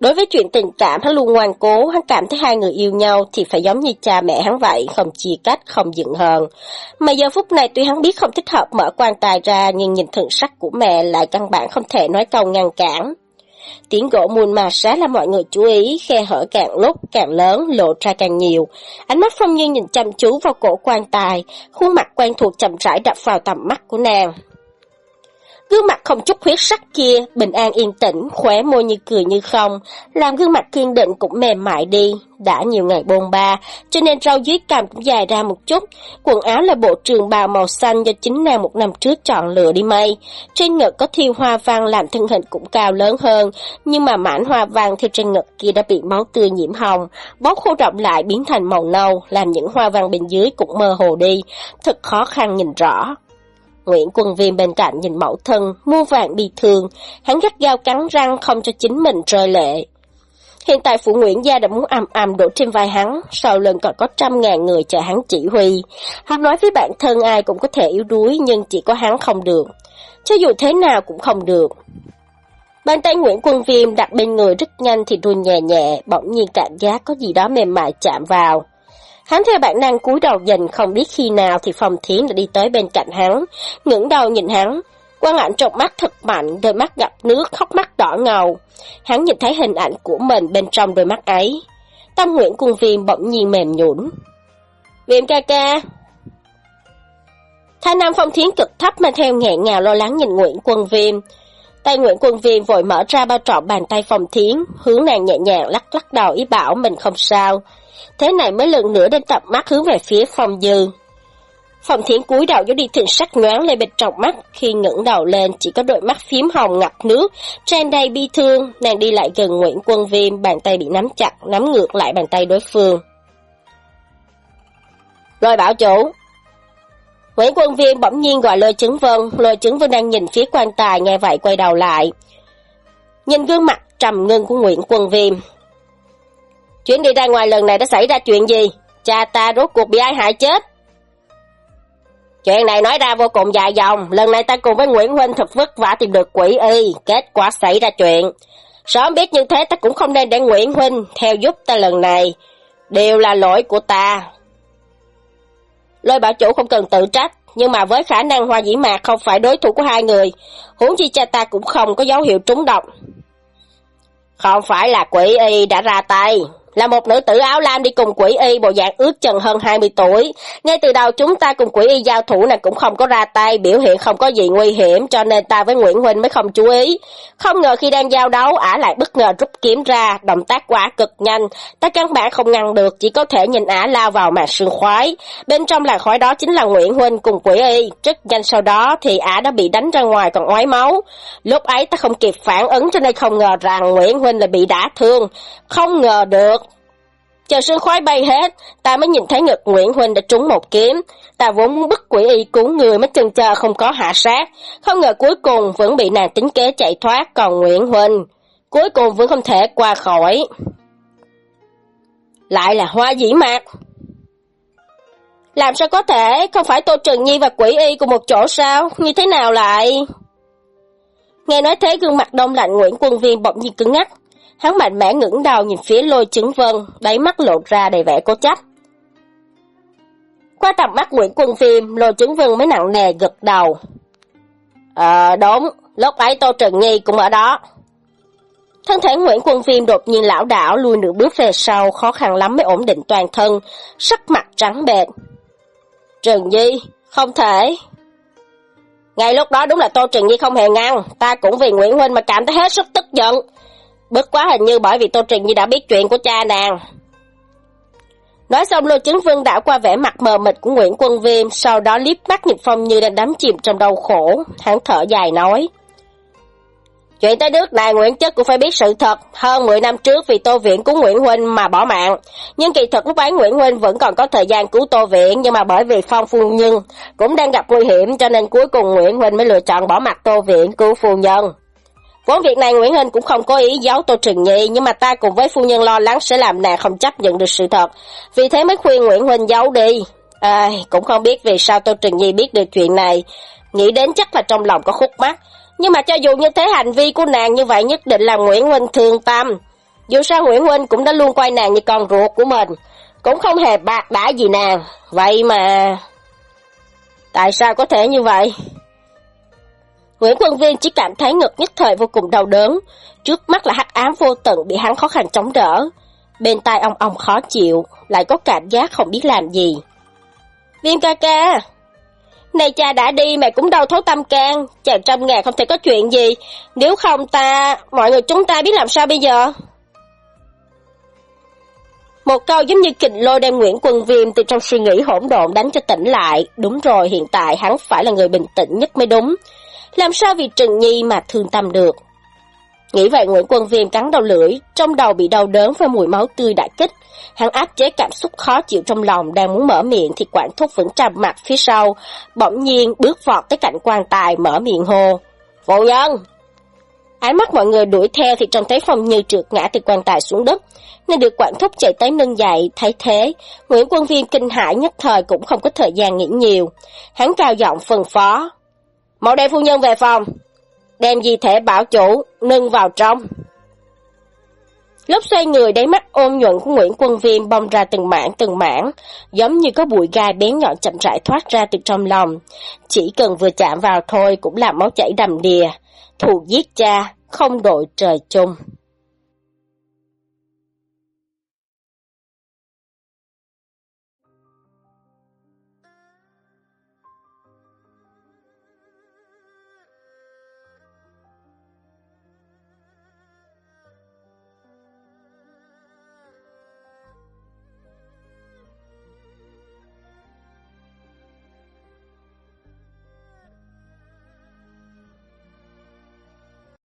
Đối với chuyện tình cảm hắn luôn ngoan cố, hắn cảm thấy hai người yêu nhau thì phải giống như cha mẹ hắn vậy, không chia cách, không giận hờn. Mà giờ phút này tuy hắn biết không thích hợp mở quan tài ra nhưng nhìn thần sắc của mẹ lại căn bản không thể nói câu ngăn cản. Tiếng gỗ mùn mà xá là mọi người chú ý, khe hở càng lúc càng lớn, lộ ra càng nhiều. Ánh mắt phong nhiên nhìn chăm chú vào cổ quan tài, khuôn mặt quen thuộc chậm rãi đập vào tầm mắt của nàng. Gương mặt không chút huyết sắc kia, bình an yên tĩnh, khóe môi như cười như không, làm gương mặt kiên định cũng mềm mại đi. Đã nhiều ngày bôn ba, cho nên rau dưới cằm cũng dài ra một chút. Quần áo là bộ trường bào màu xanh do chính nàng một năm trước chọn lựa đi mây. Trên ngực có thiêu hoa văn làm thân hình cũng cao lớn hơn, nhưng mà mảnh hoa văn theo trên ngực kia đã bị máu tươi nhiễm hồng, bóc khô rộng lại biến thành màu nâu, làm những hoa văn bên dưới cũng mơ hồ đi, thật khó khăn nhìn rõ. Nguyễn Quân Viêm bên cạnh nhìn mẫu thân, mua vàng bị thương, hắn gắt gao cắn răng không cho chính mình rơi lệ. Hiện tại phụ Nguyễn Gia đã muốn ầm ầm đổ trên vai hắn, sau lưng còn có trăm ngàn người chờ hắn chỉ huy. Hắn nói với bản thân ai cũng có thể yếu đuối nhưng chỉ có hắn không được. Cho dù thế nào cũng không được. Bàn tay Nguyễn Quân Viêm đặt bên người rất nhanh thì run nhẹ nhẹ, bỗng nhiên cảm giác có gì đó mềm mại chạm vào. Hắn theo bản năng cúi đầu nhìn không biết khi nào thì Phong Thiến đã đi tới bên cạnh hắn, ngẩng đầu nhìn hắn. Quang ảnh trong mắt thật mạnh, đôi mắt gặp nước, khóc mắt đỏ ngầu. Hắn nhìn thấy hình ảnh của mình bên trong đôi mắt ấy. Tâm Nguyễn Cung Viêm bỗng nhiên mềm nhũn. Viêm ca ca. Thanh Nam Phong Thiến cực thấp mà theo nghẹn ngào lo lắng nhìn Nguyễn Quân Viêm. Tay Nguyễn Quân Viêm vội mở ra bao trọn bàn tay Phong Thiến, hướng nàng nhẹ nhàng lắc lắc đầu ý bảo mình không sao thế này mới lần nữa đem tập mắt hướng về phía phòng dư. Phòng thiến cúi đầu giống đi thường sắc nhoáng lên bên trong mắt, khi ngẩng đầu lên chỉ có đôi mắt phím hồng ngập nước, trên đầy bi thương, nàng đi lại gần Nguyễn Quân Viêm, bàn tay bị nắm chặt, nắm ngược lại bàn tay đối phương. Rồi bảo chủ. Nguyễn Quân Viêm bỗng nhiên gọi lôi chứng vân, lôi chứng vân đang nhìn phía quan tài nghe vậy quay đầu lại. Nhìn gương mặt trầm ngưng của Nguyễn Quân Viêm, Chuyến đi ra ngoài lần này đã xảy ra chuyện gì? Cha ta rốt cuộc bị ai hại chết? Chuyện này nói ra vô cùng dài dòng, lần này ta cùng với Nguyễn Huynh thật vất vả tìm được quỷ y, kết quả xảy ra chuyện. Sớm biết như thế ta cũng không nên để Nguyễn Huynh theo giúp ta lần này, đều là lỗi của ta. Lôi bảo chủ không cần tự trách, nhưng mà với khả năng hoa dĩ mạc không phải đối thủ của hai người, huống chi cha ta cũng không có dấu hiệu trúng độc. Không phải là quỷ y đã ra tay, là một nữ tử áo lam đi cùng quỷ y bộ dạng ước chừng hơn 20 tuổi. Ngay từ đầu chúng ta cùng quỷ y giao thủ này cũng không có ra tay, biểu hiện không có gì nguy hiểm cho nên ta với Nguyễn Huynh mới không chú ý. Không ngờ khi đang giao đấu, ả lại bất ngờ rút kiếm ra, động tác quả cực nhanh. Ta căn bản không ngăn được, chỉ có thể nhìn ả lao vào màn sương khoái. Bên trong làn khói đó chính là Nguyễn Huynh cùng quỷ y. Rất nhanh sau đó thì ả đã bị đánh ra ngoài còn ói máu. Lúc ấy ta không kịp phản ứng cho nên không ngờ rằng Nguyễn Huynh là bị đả thương. Không ngờ được, Chờ sương khói bay hết, ta mới nhìn thấy ngực Nguyễn Huynh đã trúng một kiếm. Ta vốn muốn bức quỷ y cứu người mới chần chờ không có hạ sát. Không ngờ cuối cùng vẫn bị nàng tính kế chạy thoát, còn Nguyễn Huynh cuối cùng vẫn không thể qua khỏi. Lại là hoa dĩ mạc. Làm sao có thể, không phải Tô Trần Nhi và quỷ y cùng một chỗ sao? Như thế nào lại? Nghe nói thế gương mặt đông lạnh Nguyễn Quân Viên bỗng nhiên cứng ngắc, Hắn mạnh mẽ ngẩng đầu nhìn phía lôi chứng vân, đáy mắt lộ ra đầy vẻ cố chấp. Qua tầm mắt Nguyễn Quân Phim, lôi chứng vân mới nặng nề gật đầu. Ờ, đúng, lúc ấy Tô Trần Nhi cũng ở đó. Thân thể Nguyễn Quân Phim đột nhiên lão đảo lùi nửa bước về sau, khó khăn lắm mới ổn định toàn thân, sắc mặt trắng bệch. Trần Nhi, không thể. Ngay lúc đó đúng là Tô Trần Nhi không hề ngăn, ta cũng vì Nguyễn Huynh mà cảm thấy hết sức tức giận. Bất quá hình như bởi vì Tô Trình Nhi đã biết chuyện của cha nàng. Nói xong Lô Chứng Vương đảo qua vẻ mặt mờ mịt của Nguyễn Quân Viêm, sau đó liếc mắt Nhật Phong như đang đắm chìm trong đau khổ. Hắn thở dài nói. Chuyện tới nước này Nguyễn Chất cũng phải biết sự thật. Hơn 10 năm trước vì Tô Viện cứu Nguyễn Huynh mà bỏ mạng. Nhưng kỳ thực lúc ấy Nguyễn Huynh vẫn còn có thời gian cứu Tô Viện, nhưng mà bởi vì Phong Phu Nhân cũng đang gặp nguy hiểm cho nên cuối cùng Nguyễn Huynh mới lựa chọn bỏ mặt Tô Viện cứu Phu Nhân. Vốn việc này Nguyễn Hình cũng không có ý giấu Tô Trừng Nhi, nhưng mà ta cùng với phu nhân lo lắng sẽ làm nàng không chấp nhận được sự thật. Vì thế mới khuyên Nguyễn Huynh giấu đi. À, cũng không biết vì sao Tô Trừng Nhi biết được chuyện này. Nghĩ đến chắc là trong lòng có khúc mắc, nhưng mà cho dù như thế hành vi của nàng như vậy nhất định là Nguyễn Huynh thương tâm. Dù sao Nguyễn Huynh cũng đã luôn coi nàng như con ruột của mình, cũng không hề bạc đãi gì nàng. Vậy mà... Tại sao có thể như vậy? Nguyễn Quân Viên chỉ cảm thấy ngực nhất thời vô cùng đau đớn, trước mắt là hắc ám vô tận bị hắn khó khăn chống đỡ. Bên tai ông ông khó chịu, lại có cảm giác không biết làm gì. Viêm ca ca, này cha đã đi mẹ cũng đau thấu tâm can, chàng trăm ngàn không thể có chuyện gì, nếu không ta, mọi người chúng ta biết làm sao bây giờ? Một câu giống như kình lôi đem Nguyễn Quân Viêm từ trong suy nghĩ hỗn độn đánh cho tỉnh lại. Đúng rồi, hiện tại hắn phải là người bình tĩnh nhất mới đúng. Làm sao vì Trần Nhi mà thương tâm được? Nghĩ vậy Nguyễn Quân Viêm cắn đầu lưỡi, trong đầu bị đau đớn và mùi máu tươi đã kích. Hắn áp chế cảm xúc khó chịu trong lòng, đang muốn mở miệng thì quản thúc vẫn trầm mặt phía sau, bỗng nhiên bước vọt tới cạnh quan tài mở miệng hô. Vô nhân! Ánh mắt mọi người đuổi theo thì trông thấy phòng Như trượt ngã từ quan tài xuống đất, nên được quản thúc chạy tới nâng dậy, thấy thế, Nguyễn Quân Viên kinh hãi nhất thời cũng không có thời gian nghĩ nhiều. Hắn cao giọng phân phó. Mẫu đem phu nhân về phòng, đem gì thể bảo chủ, nâng vào trong. Lúc xoay người đáy mắt ôn nhuận của Nguyễn Quân Viêm bong ra từng mảng từng mảng, giống như có bụi gai bén nhọn chậm rãi thoát ra từ trong lòng. Chỉ cần vừa chạm vào thôi cũng làm máu chảy đầm đìa. Thù giết cha, không đội trời chung.